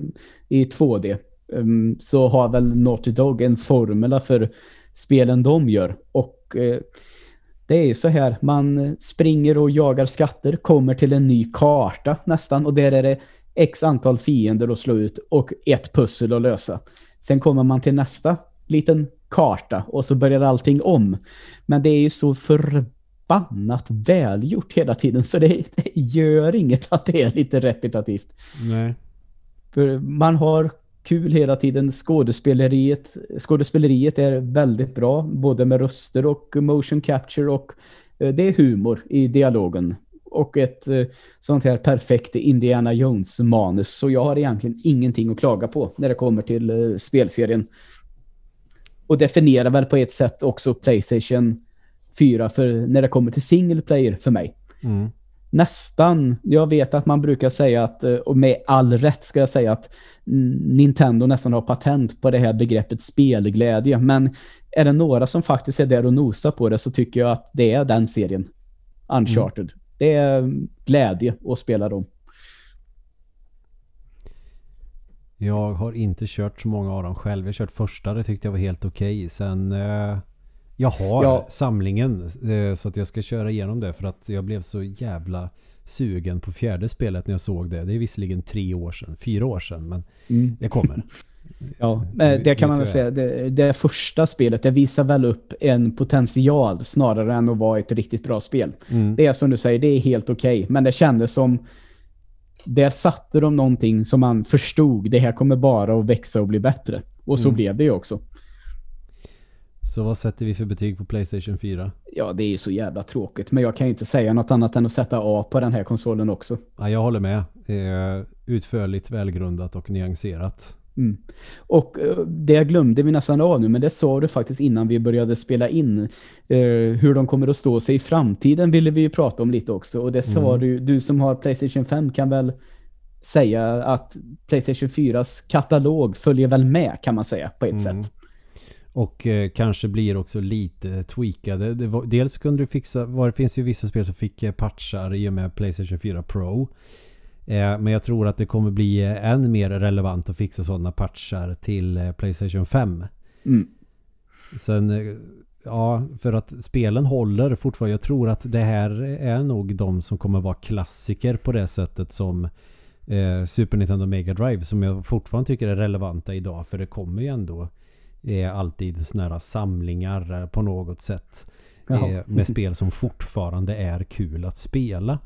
i 2D. Um, ehm, så har väl Naughty Dog en formula för spelen de gör. Och eh, Det är ju så här, man springer och jagar skatter, kommer till en ny karta nästan och där är det x antal fiender att slå ut och ett pussel att lösa. Sen kommer man till nästa liten karta och så börjar allting om. Men det är ju så förbannat välgjort hela tiden så det, det gör inget att det är lite repetitivt. Nej. För man har kul hela tiden. Skådespeleriet, skådespeleriet är väldigt bra, både med röster och motion capture och eh, det är humor i dialogen. Och ett eh, sånt här perfekt Indiana Jones-manus. Så jag har egentligen ingenting att klaga på när det kommer till eh, spelserien. Och definierar väl på ett sätt också Playstation 4 för när det kommer till single player för mig. Mm. Nästan, jag vet att man brukar säga att, eh, och med all rätt ska jag säga att Nintendo nästan har patent på det här begreppet spelglädje. Men är det några som faktiskt är där och nosar på det så tycker jag att det är den serien. Uncharted. Mm. Det är glädje att spela dem. Jag har inte kört så många av dem själv. Jag har kört första, det tyckte jag var helt okej. Okay. Sen... Eh, jag har ja. samlingen eh, så att jag ska köra igenom det för att jag blev så jävla sugen på fjärde spelet när jag såg det. Det är visserligen tre år sedan, fyra år sedan, men mm. det kommer. Ja, men det kan man väl säga. Det, det första spelet, det visar väl upp en potential snarare än att vara ett riktigt bra spel. Mm. Det är som du säger, det är helt okej. Okay, men det kändes som det satte de någonting som man förstod. Det här kommer bara att växa och bli bättre. Och så mm. blev det ju också. Så vad sätter vi för betyg på Playstation 4? Ja, det är så jävla tråkigt. Men jag kan ju inte säga något annat än att sätta A på den här konsolen också. Ja, jag håller med. Utförligt, välgrundat och nyanserat. Mm. Och uh, det glömde vi nästan av nu, men det sa du faktiskt innan vi började spela in. Uh, hur de kommer att stå sig i framtiden ville vi ju prata om lite också. Och det sa mm. du, du som har Playstation 5 kan väl säga att Playstation 4s katalog följer väl med kan man säga på ett mm. sätt. Och eh, kanske blir också lite tweakade. Det var, dels kunde du fixa, var, det finns ju vissa spel som fick eh, patchar i och med Playstation 4 Pro. Eh, men jag tror att det kommer bli eh, än mer relevant att fixa sådana patchar till eh, Playstation 5. Mm. Sen, eh, ja, för att spelen håller fortfarande. Jag tror att det här är nog de som kommer vara klassiker på det sättet som Super Nintendo Mega Drive som jag fortfarande tycker är relevanta idag. För det kommer ju ändå är alltid såna här samlingar eh, på något sätt. Jaha. Med spel som fortfarande är kul att spela.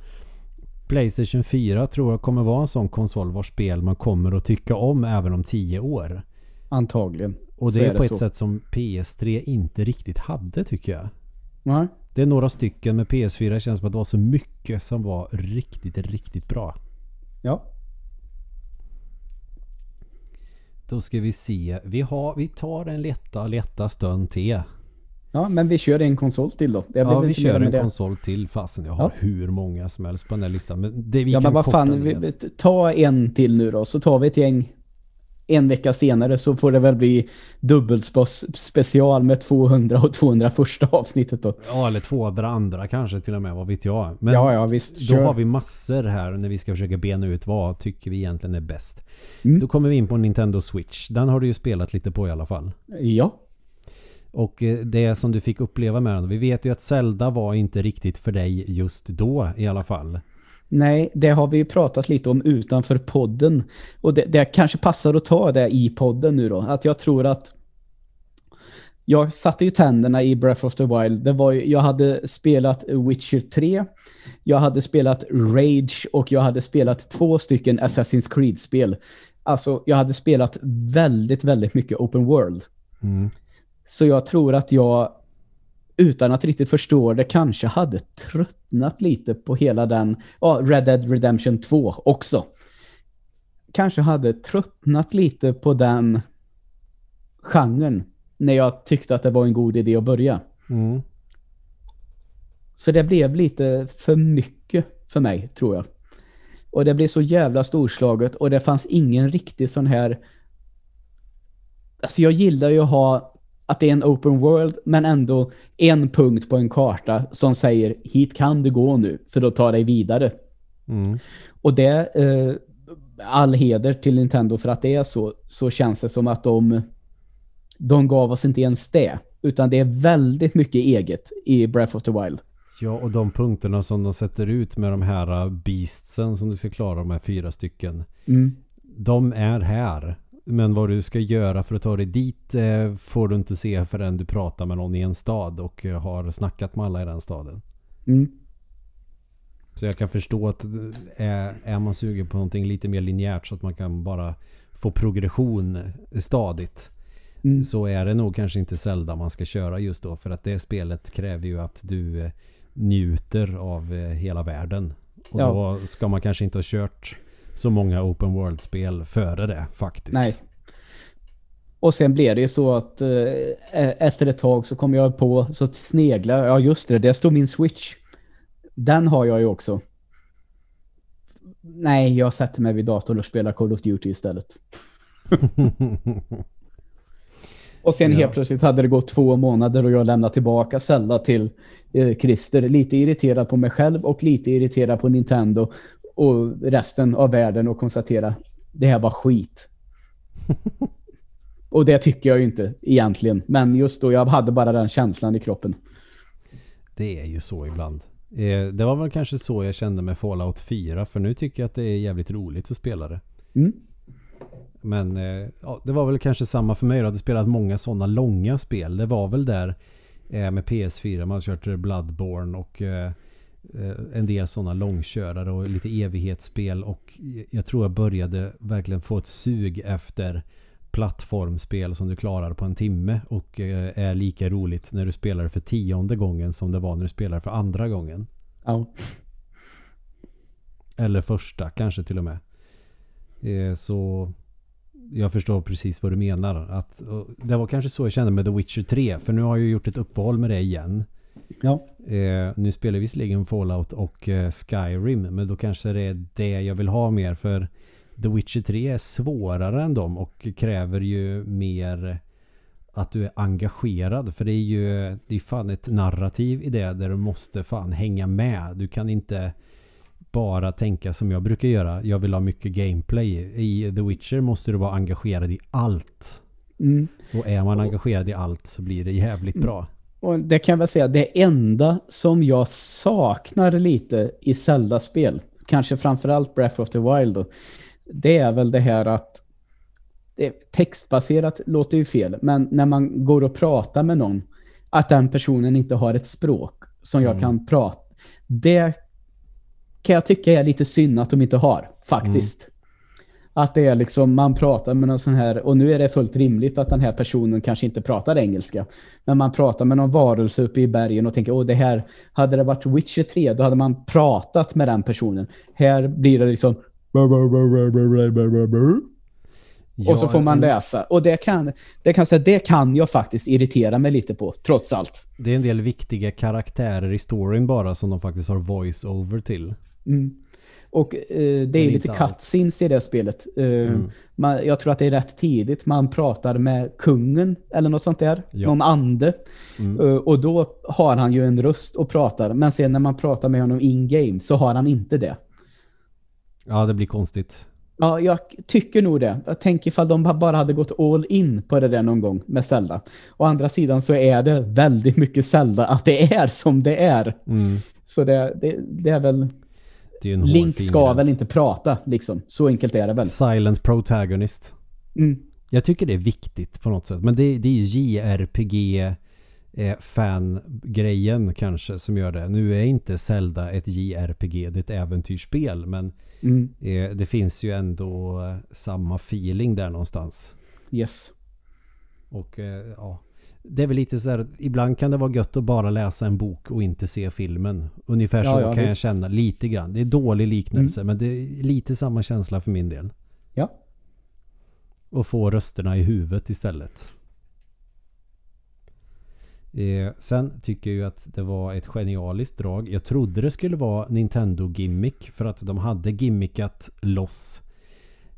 Playstation 4 tror jag kommer vara en sån konsol vars spel man kommer att tycka om även om tio år. Antagligen. Och det är, är, på det ett så. sätt som PS3 inte riktigt hade tycker jag. Nej. Det är några stycken med PS4 känns som att det var så mycket som var riktigt, riktigt bra. Ja. Då ska vi se. Vi, har, vi tar en lätta, lätta stund till. Ja, men vi kör en konsol till då. ja, vi kör en det. konsol till fasen. Jag har ja. hur många som helst på den här listan. Men det vi ja, kan men vad fan, vi, ta en till nu då. Så tar vi ett gäng en vecka senare så får det väl bli dubbelspecial med 200 och 200 första avsnittet då. Ja, eller 200 andra kanske till och med, vad vet jag. Men ja, ja, visst. Då kör. har vi massor här när vi ska försöka bena ut vad tycker vi egentligen är bäst. Mm. Då kommer vi in på Nintendo Switch. Den har du ju spelat lite på i alla fall. Ja. Och eh, det som du fick uppleva med den. Vi vet ju att Zelda var inte riktigt för dig just då i alla fall. Nej, det har vi ju pratat lite om utanför podden. Och det, det kanske passar att ta det i podden nu då. Att jag tror att jag satte ju tänderna i Breath of the Wild. Det var, jag hade spelat Witcher 3, jag hade spelat Rage och jag hade spelat två stycken Assassin's Creed-spel. Alltså, jag hade spelat väldigt, väldigt mycket open world. Mm. Så jag tror att jag utan att riktigt förstå det kanske hade tröttnat lite på hela den, ja, Red Dead Redemption 2 också. Kanske hade tröttnat lite på den genren när jag tyckte att det var en god idé att börja. Mm. Så det blev lite för mycket för mig, tror jag. Och det blev så jävla storslaget och det fanns ingen riktig sån här... Alltså jag gillar ju att ha att det är en open world men ändå en punkt på en karta som säger hit kan du gå nu för att ta dig vidare. Mm. Och det eh, all heder till Nintendo för att det är så så känns det som att de de gav oss inte ens det Utan det är väldigt mycket eget i Breath of the Wild. Ja, och de punkterna som de sätter ut med de här beastsen som du ska klara, de här fyra stycken. Mm. De är här. Men vad du ska göra för att ta dig dit eh, får du inte se förrän du pratar med någon i en stad och eh, har snackat med alla i den staden. Mm. Så jag kan förstå att eh, är, är man sugen på någonting lite mer linjärt så att man kan bara få progression stadigt. Mm. Så är det nog kanske inte Zelda man ska köra just då. För att det spelet kräver ju att du njuter av hela världen. Och Ja. då ska man kanske inte ha kört så många open world-spel före det faktiskt. Nej. Och sen blev det ju så att eh, efter ett tag så kom jag på, så snegla, ja just det, det stod min Switch. Den har jag ju också. Nej, jag sätter mig vid datorn och spelar Call of Duty istället. Och sen Ja. helt plötsligt hade det gått två månader och jag lämnade tillbaka Zelda till eh, Christer. Lite irriterad på mig själv och lite irriterad på Nintendo och resten av världen och konstatera det här var skit. och det tycker jag ju inte egentligen. Men just då, jag hade bara den känslan i kroppen. Det är ju så ibland. Eh, Det var väl kanske så jag kände med Fallout 4. För nu tycker jag att det är jävligt roligt att spela det. Mm. Men eh, ja, det var väl kanske samma för mig. Jag hade spelat många sådana långa spel. Det var väl där eh, med PS4. Man kört Bloodborne och en del sådana långkörare och lite evighetsspel. Och jag tror jag började verkligen få ett sug efter plattformspel som du klarar på en timme och eh, är lika roligt när du spelar för tionde gången som det var när du spelar för andra gången. Ja. Eller första kanske till och med. Eh, Så jag förstår precis vad du menar. Att, det var kanske så jag kände med The Witcher 3. För nu har jag gjort ett uppehåll med det igen. Ja. Eh, nu spelar jag visserligen Fallout och eh, Skyrim. Men då kanske det är det jag vill ha mer. För The Witcher 3 är svårare än dem och kräver ju mer att du är engagerad. För det är ju det är fan ett narrativ i det där du måste fan hänga med. Du kan inte bara tänka som jag brukar göra. Jag vill ha mycket gameplay. I The Witcher måste du vara engagerad i allt. Mm. Och är man engagerad i allt så blir det jävligt bra. Och det kan jag väl säga, det enda som jag saknar lite i Zelda-spel, kanske framförallt Breath of the Wild, då, det är väl det här att det, textbaserat låter ju fel, men när man går och pratar med någon, att den personen inte har ett språk som jag Mm. kan prata. Det kan jag tycka är lite synd att de inte har, faktiskt. Att det är liksom, man pratar med någon sån här, och nu är det fullt rimligt att den här personen kanske inte pratar engelska. Men man pratar med någon varelse uppe i bergen och tänker, åh det här, hade det varit Witcher 3, då hade man pratat med den personen. Här blir det liksom och så får man läsa. Och det kan, det kan, det kan jag faktiskt irritera mig lite på, trots allt. Det är en del viktiga karaktärer i storyn bara som de faktiskt har voice-over till. Mm. Och eh, det är lite cutscenes i det spelet. Eh, Mm. man, jag tror att det är rätt tidigt. Man pratar med kungen eller något sånt där. Ja. Någon ande. Mm. Eh, och då har han ju en röst och pratar. Men sen när man pratar med honom in-game så har han inte det. Ja, det blir konstigt. Ja, jag tycker nog det. Jag tänker ifall de bara hade gått all in på det där någon gång med Zelda. Å andra sidan så är det väldigt mycket Zelda att det är som det är. Mm. Så det, det, det är väl... Är ju en Link ska väl inte prata, liksom. Så enkelt är det väl. Silent protagonist. Mm. Jag tycker det är viktigt på något sätt. Men det, det är JRPG eh, fan-grejen kanske som gör det. Nu är inte Zelda ett JRPG, det är ett äventyrsspel. Men Mm. eh, det finns ju ändå eh, samma feeling där någonstans. Yes. Och eh, ja, det är väl lite så här, ibland kan det vara gött att bara läsa en bok och inte se filmen. Ungefär Ja, så ja, kan jag visst. känna lite grann. Det är dålig liknelse men det är lite samma känsla för min del. Ja. Och få rösterna i huvudet istället. Eh, sen tycker jag ju att det var ett genialiskt drag. Jag trodde det skulle vara Nintendo gimmick för att de hade gimmickat loss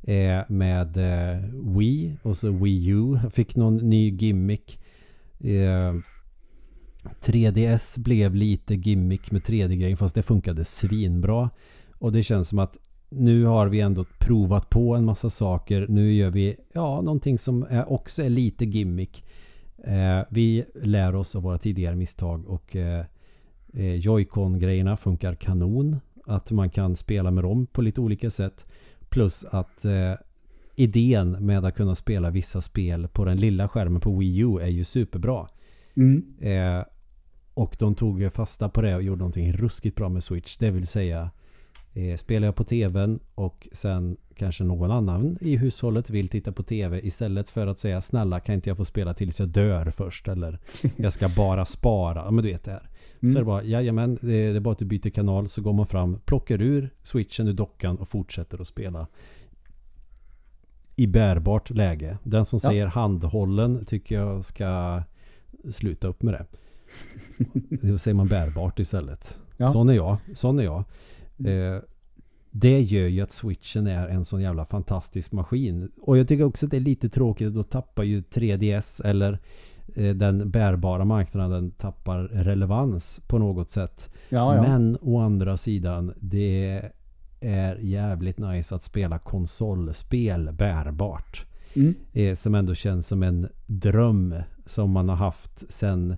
eh, med eh, Wii och så Wii U fick någon ny gimmick. Eh, 3DS blev lite gimmick med 3D-grejen fast det funkade svinbra. Och det känns som att nu har vi ändå provat på en massa saker. Nu gör vi ja, någonting som är också är lite gimmick. Eh, vi lär oss av våra tidigare misstag och eh, eh Joy-Con-grejerna funkar kanon. Att man kan spela med dem på lite olika sätt. Plus att eh, idén med att kunna spela vissa spel på den lilla skärmen på Wii U är ju superbra. Mm. Eh, och de tog fasta på det och gjorde någonting ruskigt bra med Switch. Det vill säga eh, spelar jag på tvn och sen kanske någon annan i hushållet vill titta på tv istället för att säga snälla kan inte jag få spela tills jag dör först eller jag ska bara spara. Ja men du vet det här. Mm. Så är det bara, jajamän, det är, det är bara att du byter kanal så går man fram, plockar ur switchen ur dockan och fortsätter att spela i bärbart läge. Den som Ja. säger handhållen tycker jag ska sluta upp med det. Då säger man bärbart istället. Ja. Sån är jag. Sån är jag. Eh, det gör ju att switchen är en sån jävla fantastisk maskin. Och jag tycker också att det är lite tråkigt. Då tappar ju 3DS eller eh, den bärbara marknaden tappar relevans på något sätt. Ja, ja. Men å andra sidan, det är jävligt nice att spela konsolspel bärbart. Mm. Eh, som ändå känns som en dröm som man har haft sen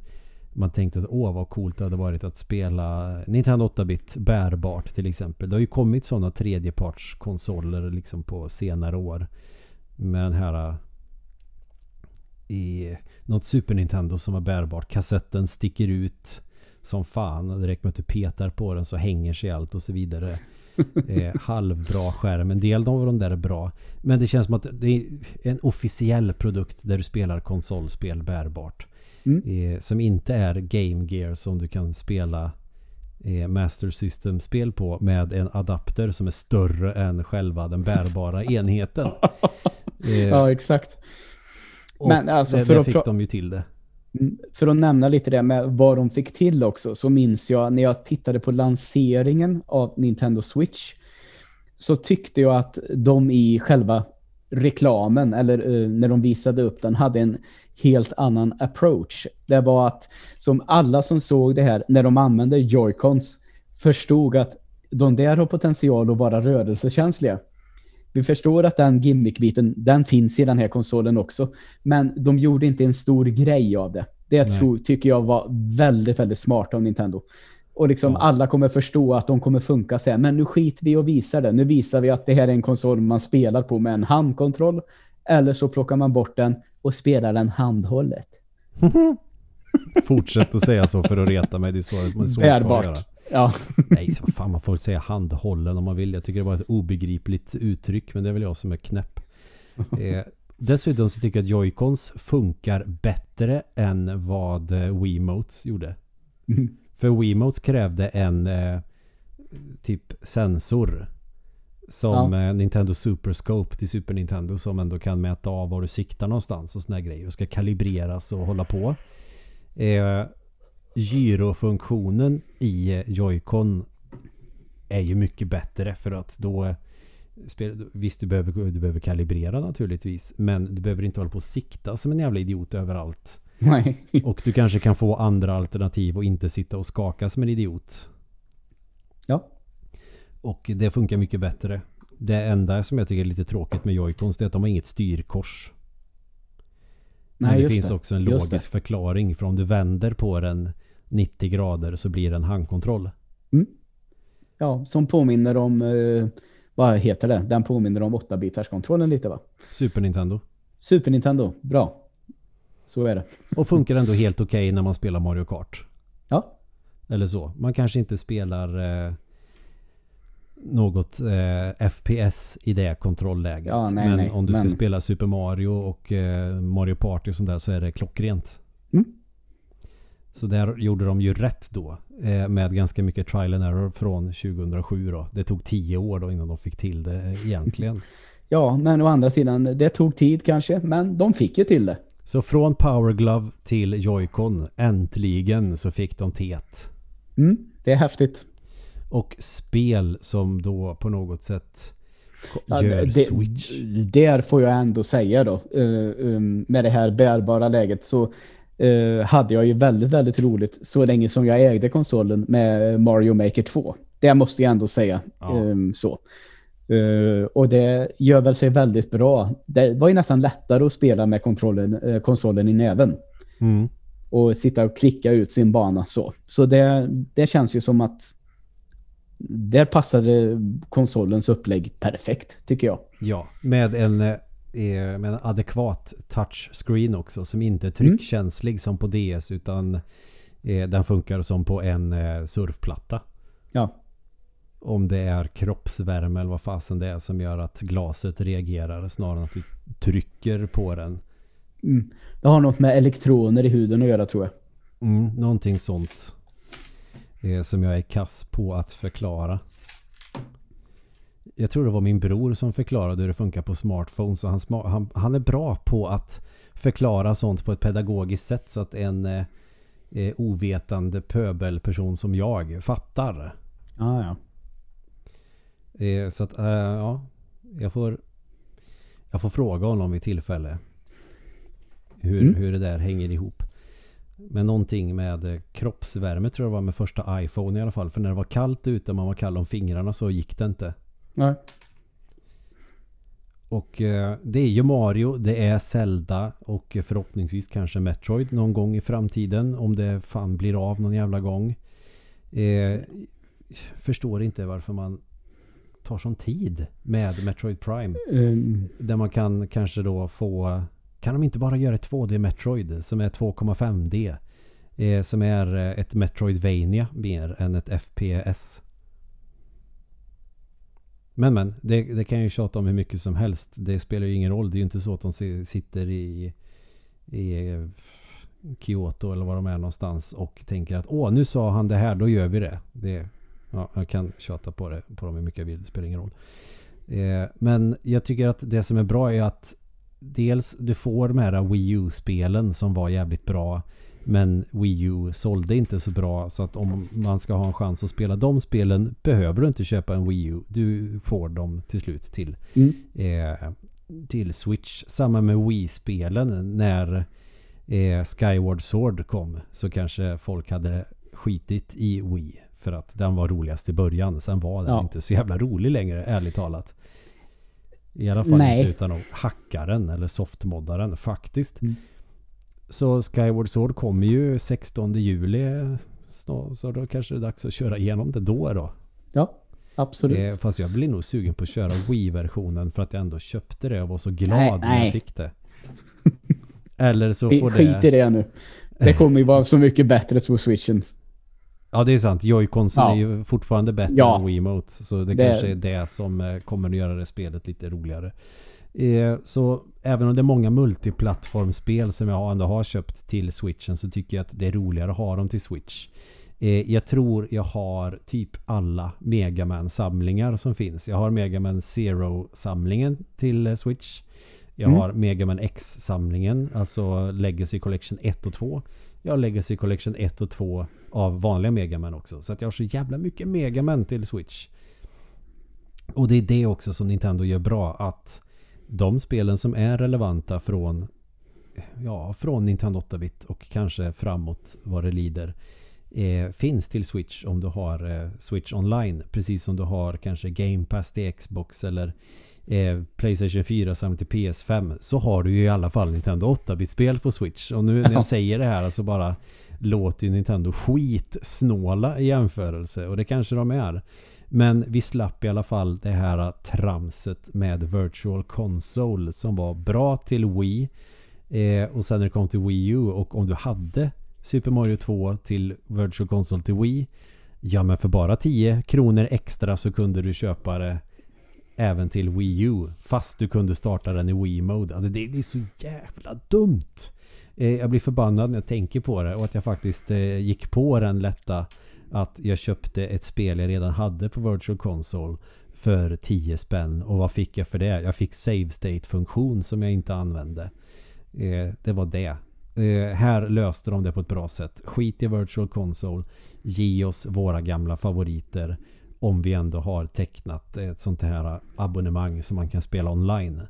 man tänkte att åh vad coolt det hade varit att spela Nintendo 8-bit bärbart till exempel. Det har ju kommit sådana tredjepartskonsoler liksom på senare år. Med den här i något Super Nintendo som var bärbart. Kassetten sticker ut som fan. Det räcker med att du petar på den så hänger sig allt och så vidare. Eh, halvbra skärm. En del av de där är bra. Men det känns som att det är en officiell produkt där du spelar konsolspel bärbart. Mm. Eh, som inte är Game Gear som du kan spela eh, Master System-spel på med en adapter som är större än själva den bärbara enheten. Eh, ja, exakt. och men alltså, det, för där att fick de ju till det. Mm, för att nämna lite det med vad de fick till också så minns jag när jag tittade på lanseringen av Nintendo Switch så tyckte jag att de i själva reklamen eller uh, när de visade upp den hade en helt annan approach. Det var att som alla som såg det här när de använde Joy-Cons förstod att de där har potential att vara rörelsekänsliga. Vi förstår att den gimmickbiten, den finns i den här konsolen också. Men de gjorde inte en stor grej av det. Det Nej. tror, tycker jag var väldigt, väldigt smart av Nintendo. Och liksom Ja. alla kommer förstå att de kommer funka så här. Men nu skiter vi och visar det. Nu visar vi att det här är en konsol man spelar på med en handkontroll. Eller så plockar man bort den och spelar den handhållet. Fortsätt att säga så för att reta mig. Det är så, så man ska göra. Bärbart. Ja. Nej, så fan man får säga handhållen om man vill. Jag tycker det var ett obegripligt uttryck men det är väl jag som är knäpp. Eh, dessutom så tycker jag att Joy-Cons funkar bättre än vad eh, Wiimotes gjorde. Mm. För Wiimotes krävde en eh, typ sensor som Ja. eh, Nintendo Super Scope till Super Nintendo som ändå kan mäta av var du siktar någonstans och såna grejer och ska kalibreras och hålla på. Eh, gyrofunktionen i eh, Joy-Con är ju mycket bättre för att då eh, Visst, du behöver, du behöver kalibrera naturligtvis. Men du behöver inte hålla på och sikta som en jävla idiot överallt. Nej. Och du kanske kan få andra alternativ och inte sitta och skaka som en idiot. Ja. Och det funkar mycket bättre. Det enda som jag tycker är lite tråkigt med Joy-Cons är att de har inget styrkors. Men Nej, det just finns det. också en logisk förklaring. För om du vänder på den 90 grader så blir det en handkontroll. Ja, som påminner om, eh, vad heter det? Den påminner om 8-bitars-kontrollen lite va? Super Nintendo. Super Nintendo, bra. Så är det. Och funkar ändå helt okej när man spelar Mario Kart. Ja, Eller så. Man kanske inte spelar eh, något eh, FPS i det kontrollläget. Ja, nej, men nej, om du ska men- spela Super Mario och eh, Mario Party och sånt där så är det klockrent. Så där gjorde de ju rätt då. Eh, med ganska mycket trial and error från 2007 då. Det tog tio år då innan de fick till det egentligen. ja, men å andra sidan, det tog tid kanske, men de fick ju till det. så från Power Glove till Joy-Con. Äntligen så fick de tet. Mm, det är häftigt. Och spel som då på något sätt Ja, gör det, switch. Där får jag ändå säga då, eh, um, med det här bärbara läget så eh, hade jag ju väldigt, väldigt roligt så länge som jag ägde konsolen med Mario Maker 2. Det måste jag ändå säga. Ja. ehm, så. Eh, och det gör väl sig väldigt bra. Det var ju nästan lättare att spela med kontrollen, eh, konsolen i näven. Mm. Och sitta och klicka ut sin bana så. Så det, det känns ju som att där passade konsolens upplägg perfekt, tycker jag. Ja, med en, eh, med en adekvat touchscreen också som inte är tryckkänslig som på DS utan eh, den funkar som på en eh, surfplatta. Ja. Om det är kroppsvärme eller vad fasen det är som gör att glaset reagerar snarare än att du trycker på den. Mm. Det har något med elektroner i huden att göra tror jag. Mm, någonting sånt eh, som jag är kass på att förklara. Jag tror det var min bror som förklarade hur det funkar på smartphones och han, han, han är bra på att förklara sånt på ett pedagogiskt sätt så att en eh, eh, ovetande pöbelperson som jag fattar. Ah, ja. Eh, så att, eh, ja. Jag får, jag får fråga honom vid tillfälle. Hur, Mm. hur det där hänger ihop. Men någonting med eh, kroppsvärme tror jag var med första iPhone i alla fall. För när det var kallt ute och man var kall om fingrarna så gick det inte. Nej. Och eh, det är ju Mario, det är Zelda och förhoppningsvis kanske Metroid någon gång i framtiden. Om det fan blir av någon jävla gång. Eh, förstår inte varför man tar sån tid med Metroid Prime. Um, Där man kan kanske då få... Kan de inte bara göra ett 2D Metroid som är 2,5D? Eh, som är ett Metroidvania mer än ett FPS. Men men, det, det kan jag ju tjata om hur mycket som helst. Det spelar ju ingen roll. Det är ju inte så att de sitter i, i Kyoto eller var de är någonstans och tänker att åh, nu sa han det här, då gör vi det. det ja, jag kan tjata på, det, på dem hur mycket jag vill, det spelar ingen roll. Eh, men jag tycker att det som är bra är att dels du får de här Wii U-spelen som var jävligt bra. Men Wii U sålde inte så bra så att om man ska ha en chans att spela de spelen behöver du inte köpa en Wii U. Du får dem till slut till, mm. eh, till Switch. Samma med Wii-spelen. När eh, Skyward Sword kom så kanske folk hade skitit i Wii. För att den var roligast i början. Sen var den Ja. inte så jävla rolig längre, ärligt talat. I alla fall Nej. inte utan att hacka den eller softmodda den faktiskt. Mm. Så Skyward Sword kommer ju 16 juli. Så då kanske det är dags att köra igenom det då då. Ja, absolut. Eh, fast jag blir nog sugen på att köra Wii-versionen för att jag ändå köpte det och var så glad Nej, när nej. jag fick det. Eller så får Skit i det... det nu. Det kommer ju vara så mycket bättre på switchen. Ja det är sant. Joy-Consen Ja. är ju fortfarande bättre Ja. än Wiimote. Så det, Det- kanske är det som eh, kommer att göra det spelet lite roligare. Eh, så även om det är många multiplattformspel som jag ändå har köpt till Switchen så tycker jag att det är roligare att ha dem till Switch. Eh, jag tror jag har typ alla Megaman-samlingar som finns. Jag har Megaman Zero-samlingen till eh, Switch. Jag Mm. har Megaman X-samlingen, alltså Legacy Collection 1 och 2. Jag har Legacy Collection 1 och 2 av vanliga Megaman också. Så att jag har så jävla mycket Megaman till Switch. Och det är det också som Nintendo gör bra. Att de spelen som är relevanta från ja, från Nintendo 8-bit och kanske framåt vad det lider eh, finns till Switch om du har eh, Switch online. Precis som du har kanske Game Pass till Xbox eller eh, Playstation 4 samt till PS5 så har du ju i alla fall Nintendo 8-bit-spel på Switch. Och nu när Ja. jag säger det här så bara låter ju Nintendo skitsnåla i jämförelse och det kanske de är. Men vi slapp i alla fall det här tramset med Virtual Console som var bra till Wii. Eh, och sen när det kom till Wii U och om du hade Super Mario 2 till Virtual Console till Wii. Ja men för bara 10 kronor extra så kunde du köpa det även till Wii U. Fast du kunde starta den i Wii Mode. Alltså, det, det är så jävla dumt. Eh, jag blir förbannad när jag tänker på det och att jag faktiskt eh, gick på den lätta att jag köpte ett spel jag redan hade på Virtual Console för 10 spänn. Och vad fick jag för det? Jag fick save state-funktion som jag inte använde. Eh, det var det. Eh, här löste de det på ett bra sätt. Skit i Virtual Console. Ge oss våra gamla favoriter. Om vi ändå har tecknat ett sånt här abonnemang som man kan spela online.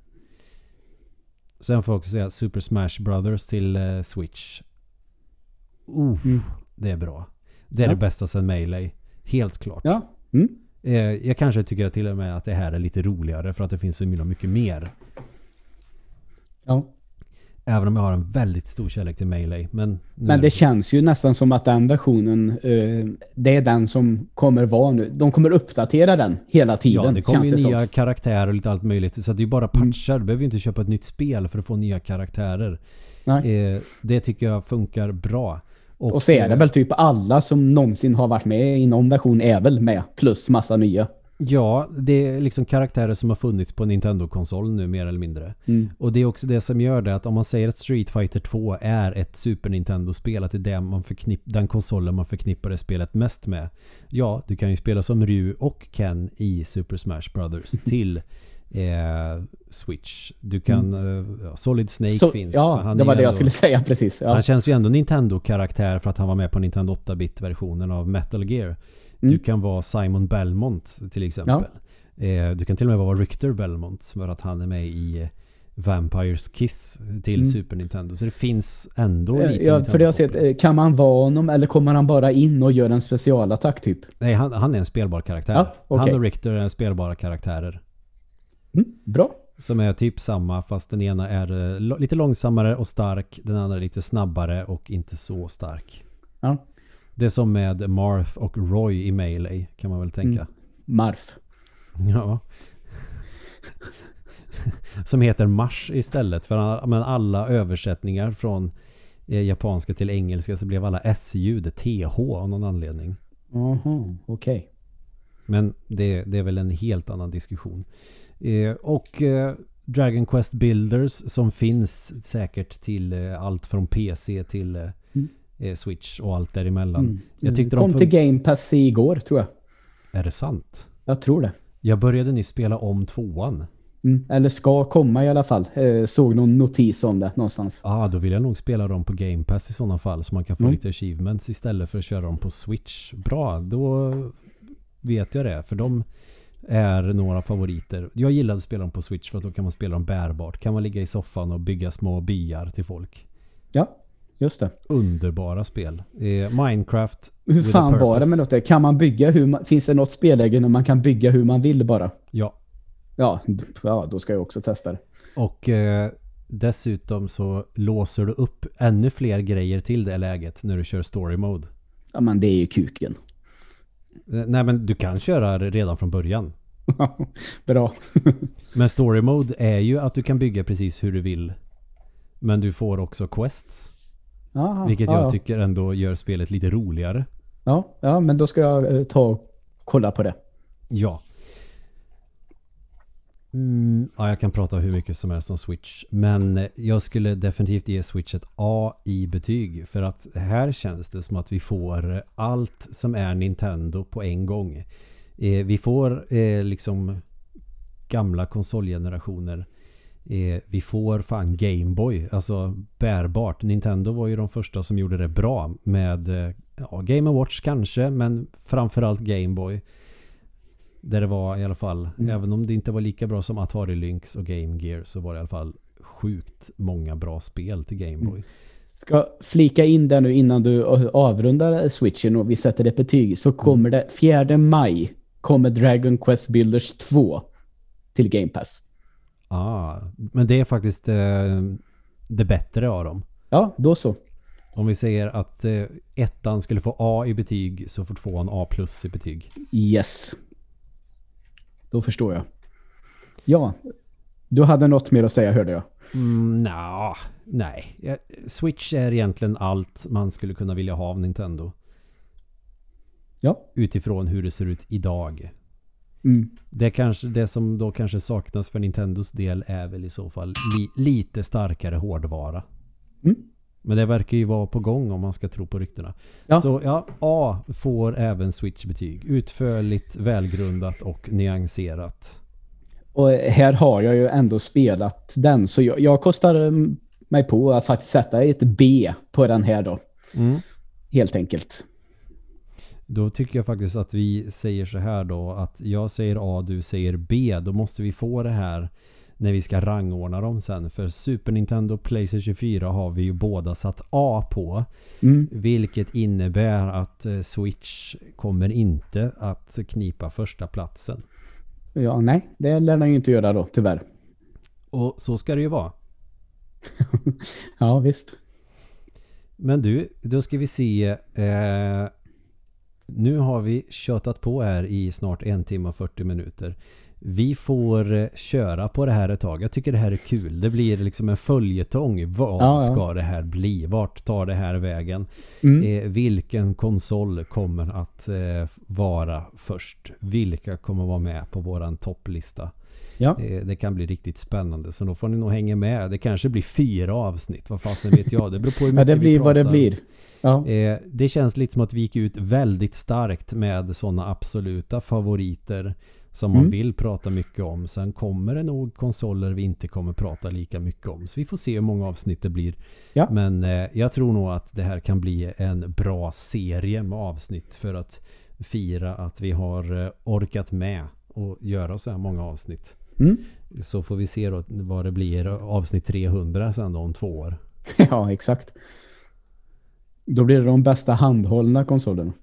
Sen får jag också säga Super Smash Brothers till eh, Switch. Uh, Mm. Det är bra. Det är Ja. det bästa sen Melee. Helt klart. Ja. Mm. Eh, jag kanske tycker till och med att det här är lite roligare för att det finns så mycket mer. Ja. Även om jag har en väldigt stor kärlek till Melee. Men, Men det känns ju nästan som att den versionen, eh, det är den som kommer vara nu. De kommer uppdatera den hela tiden. Ja, det kommer ju det nya karaktärer och lite allt möjligt. Så det är ju bara patchar. Du behöver ju inte köpa ett nytt spel för att få nya karaktärer. Nej. Eh, det tycker jag funkar bra. Och så är det eh, väl typ alla som någonsin har varit med i någon version är väl med. Plus massa nya. Ja, det är liksom karaktärer som har funnits på Nintendo-konsol nu mer eller mindre. Mm. Och det är också det som gör det att om man säger att Street Fighter 2 är ett Super Nintendo-spel, att det är det man förknipp, den konsolen man förknippar det spelet mest med. Ja, du kan ju spela som Ryu och Ken i Super Smash Brothers till eh, Switch. Du kan... Eh, ja, Solid Snake Mm. Så, finns. ja, Han det var det jag ändå- skulle säga precis. Ja. Han känns ju ändå Nintendo-karaktär för att han var med på Nintendo 8-bit-versionen av Metal Gear. Du Mm. kan vara Simon Belmont till exempel. Eh, du kan till och med vara Richter Belmont för att han är med i eh, Vampires Kiss till Mm. Super Nintendo. Så det finns ändå lite Ja, för det har jag sett, kan man vara honom eller kommer han bara in och gör en specialattack typ? Nej, han, han är en spelbar karaktär. Ja, okej. Han och Richter är spelbara karaktärer. Mm, bra. Som är typ samma fast den ena är eh, lite långsammare och stark. Den andra är lite snabbare och inte så stark. Ja. Det är som med Marth och Roy i Melee kan man väl tänka. Mm. Marf. Ja. Som heter Mars istället. För men alla översättningar från eh, japanska till engelska så blev alla S-ljud TH av någon anledning. Jaha, okej. Men det, det är väl en helt annan diskussion. Eh, och eh, Dragon Quest Builders som finns säkert till eh, allt från PC till Mm. Switch och allt däremellan. Mm. Jag tyckte de Kom fun- till Game Pass igår tror jag. Är det sant? Jag tror det. Jag började nyss spela om tvåan. Mm. Eller ska komma i alla fall. Eh, såg någon notis om det någonstans. Ja, ah, då vill jag nog spela dem på Game Pass i sådana fall så man kan få Mm. lite achievements istället för att köra dem på Switch. Bra, då vet jag det. För de är några favoriter. Jag gillade att spela dem på Switch för att då kan man spela dem bärbart. Kan man ligga i soffan och bygga små byar till folk. Ja, just det. Underbara spel. Eh, Minecraft. Hur fan var det med något där? Kan man bygga hur man, Finns det något spelläge när man kan bygga hur man vill bara? Ja. Ja, ja då ska jag också testa det. Och eh, dessutom så låser du upp ännu fler grejer till det läget när du kör story mode. Ja, men det är ju kuken. Nej men du kan köra redan från början. Bra. Men story mode är ju att du kan bygga precis hur du vill. Men du får också quests. Ja, Vilket ja, jag ja. tycker ändå gör spelet lite roligare. Ja, ja, men då ska jag eh, ta och kolla på det. Ja. Mm, ja, jag kan prata hur mycket som helst om Switch. Men jag skulle definitivt ge Switch ett A i betyg. För att här känns det som att vi får allt som är Nintendo på en gång. Eh, vi får eh, liksom gamla konsolgenerationer. Eh, vi får fan Gameboy, alltså bärbart. Nintendo var ju de första som gjorde det bra med eh, ja, Game Watch kanske, men framförallt Gameboy. Där det var i alla fall, Mm. även om det inte var lika bra som Atari Lynx och Game Gear så var det i alla fall sjukt många bra spel till Gameboy. Ska flika in där nu innan du avrundar switchen och vi sätter ett betyg så kommer det 4 maj kommer Dragon Quest Builders 2 till Game Pass. Ah, men det är faktiskt eh, det bättre av dem. Ja, då så. Om vi säger att eh, ettan skulle få A i betyg så får tvåan A plus i betyg. Yes. Då förstår jag. Ja, du hade något mer att säga hörde jag. Mm, nja, nej. Switch är egentligen allt man skulle kunna vilja ha av Nintendo. Ja. Utifrån hur det ser ut idag. Mm. Det, kanske, det som då kanske saknas för Nintendos del är väl i så fall li, lite starkare hårdvara. Mm. Men det verkar ju vara på gång om man ska tro på ryktena. Ja. Så ja, A får även Switch-betyg. Utförligt, välgrundat och nyanserat. Och här har jag ju ändå spelat den så jag, jag kostar mm, mig på att faktiskt sätta ett B på den här då. Mm. Helt enkelt. Då tycker jag faktiskt att vi säger så här då att jag säger A, du säger B. Då måste vi få det här när vi ska rangordna dem sen. För Super Nintendo och Playstation 24 har vi ju båda satt A på. Mm. Vilket innebär att eh, Switch kommer inte att knipa första platsen. Ja, nej, det lär den ju inte göra då, tyvärr. Och så ska det ju vara. ja, visst. Men du, då ska vi se. Eh, nu har vi tjötat på här i snart en timme och 40 minuter. Vi får eh, köra på det här ett tag. Jag tycker det här är kul. Det blir liksom en följetong. Vad Ja, ja. ska det här bli? Vart tar det här vägen? Mm. Eh, vilken konsol kommer att eh, vara först? Vilka kommer vara med på våran topplista? Ja. Eh, det kan bli riktigt spännande. Så då får ni nog hänga med. Det kanske blir fyra avsnitt. Vad fasen vet jag. Det beror på hur mycket ja, det vi blir vad det blir. Ja. Eh, det känns lite som att vi gick ut väldigt starkt med sådana absoluta favoriter som man Mm. vill prata mycket om. Sen kommer det nog konsoler vi inte kommer prata lika mycket om. Så vi får se hur många avsnitt det blir. Ja. Men eh, jag tror nog att det här kan bli en bra serie med avsnitt för att fira att vi har eh, orkat med och göra så här många avsnitt. Mm. Så får vi se då vad det blir avsnitt 300 sen då om två år. ja, exakt. Då blir det de bästa handhållna konsolerna.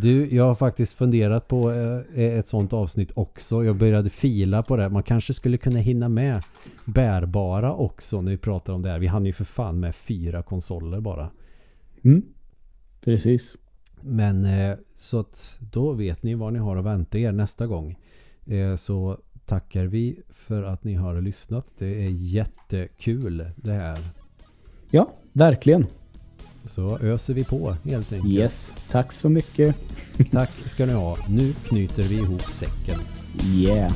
Du, jag har faktiskt funderat på eh, ett sånt avsnitt också. Jag började fila på det. Man kanske skulle kunna hinna med bärbara också när vi pratar om det här. Vi hann ju för fan med fyra konsoler bara. Mm. Precis. Men eh, så att då vet ni vad ni har att vänta er nästa gång. Eh, så tackar vi för att ni har lyssnat. Det är jättekul det här. Ja, verkligen. Så öser vi på helt enkelt. Yes, tack så mycket. tack ska ni ha. Nu knyter vi ihop säcken. Yeah.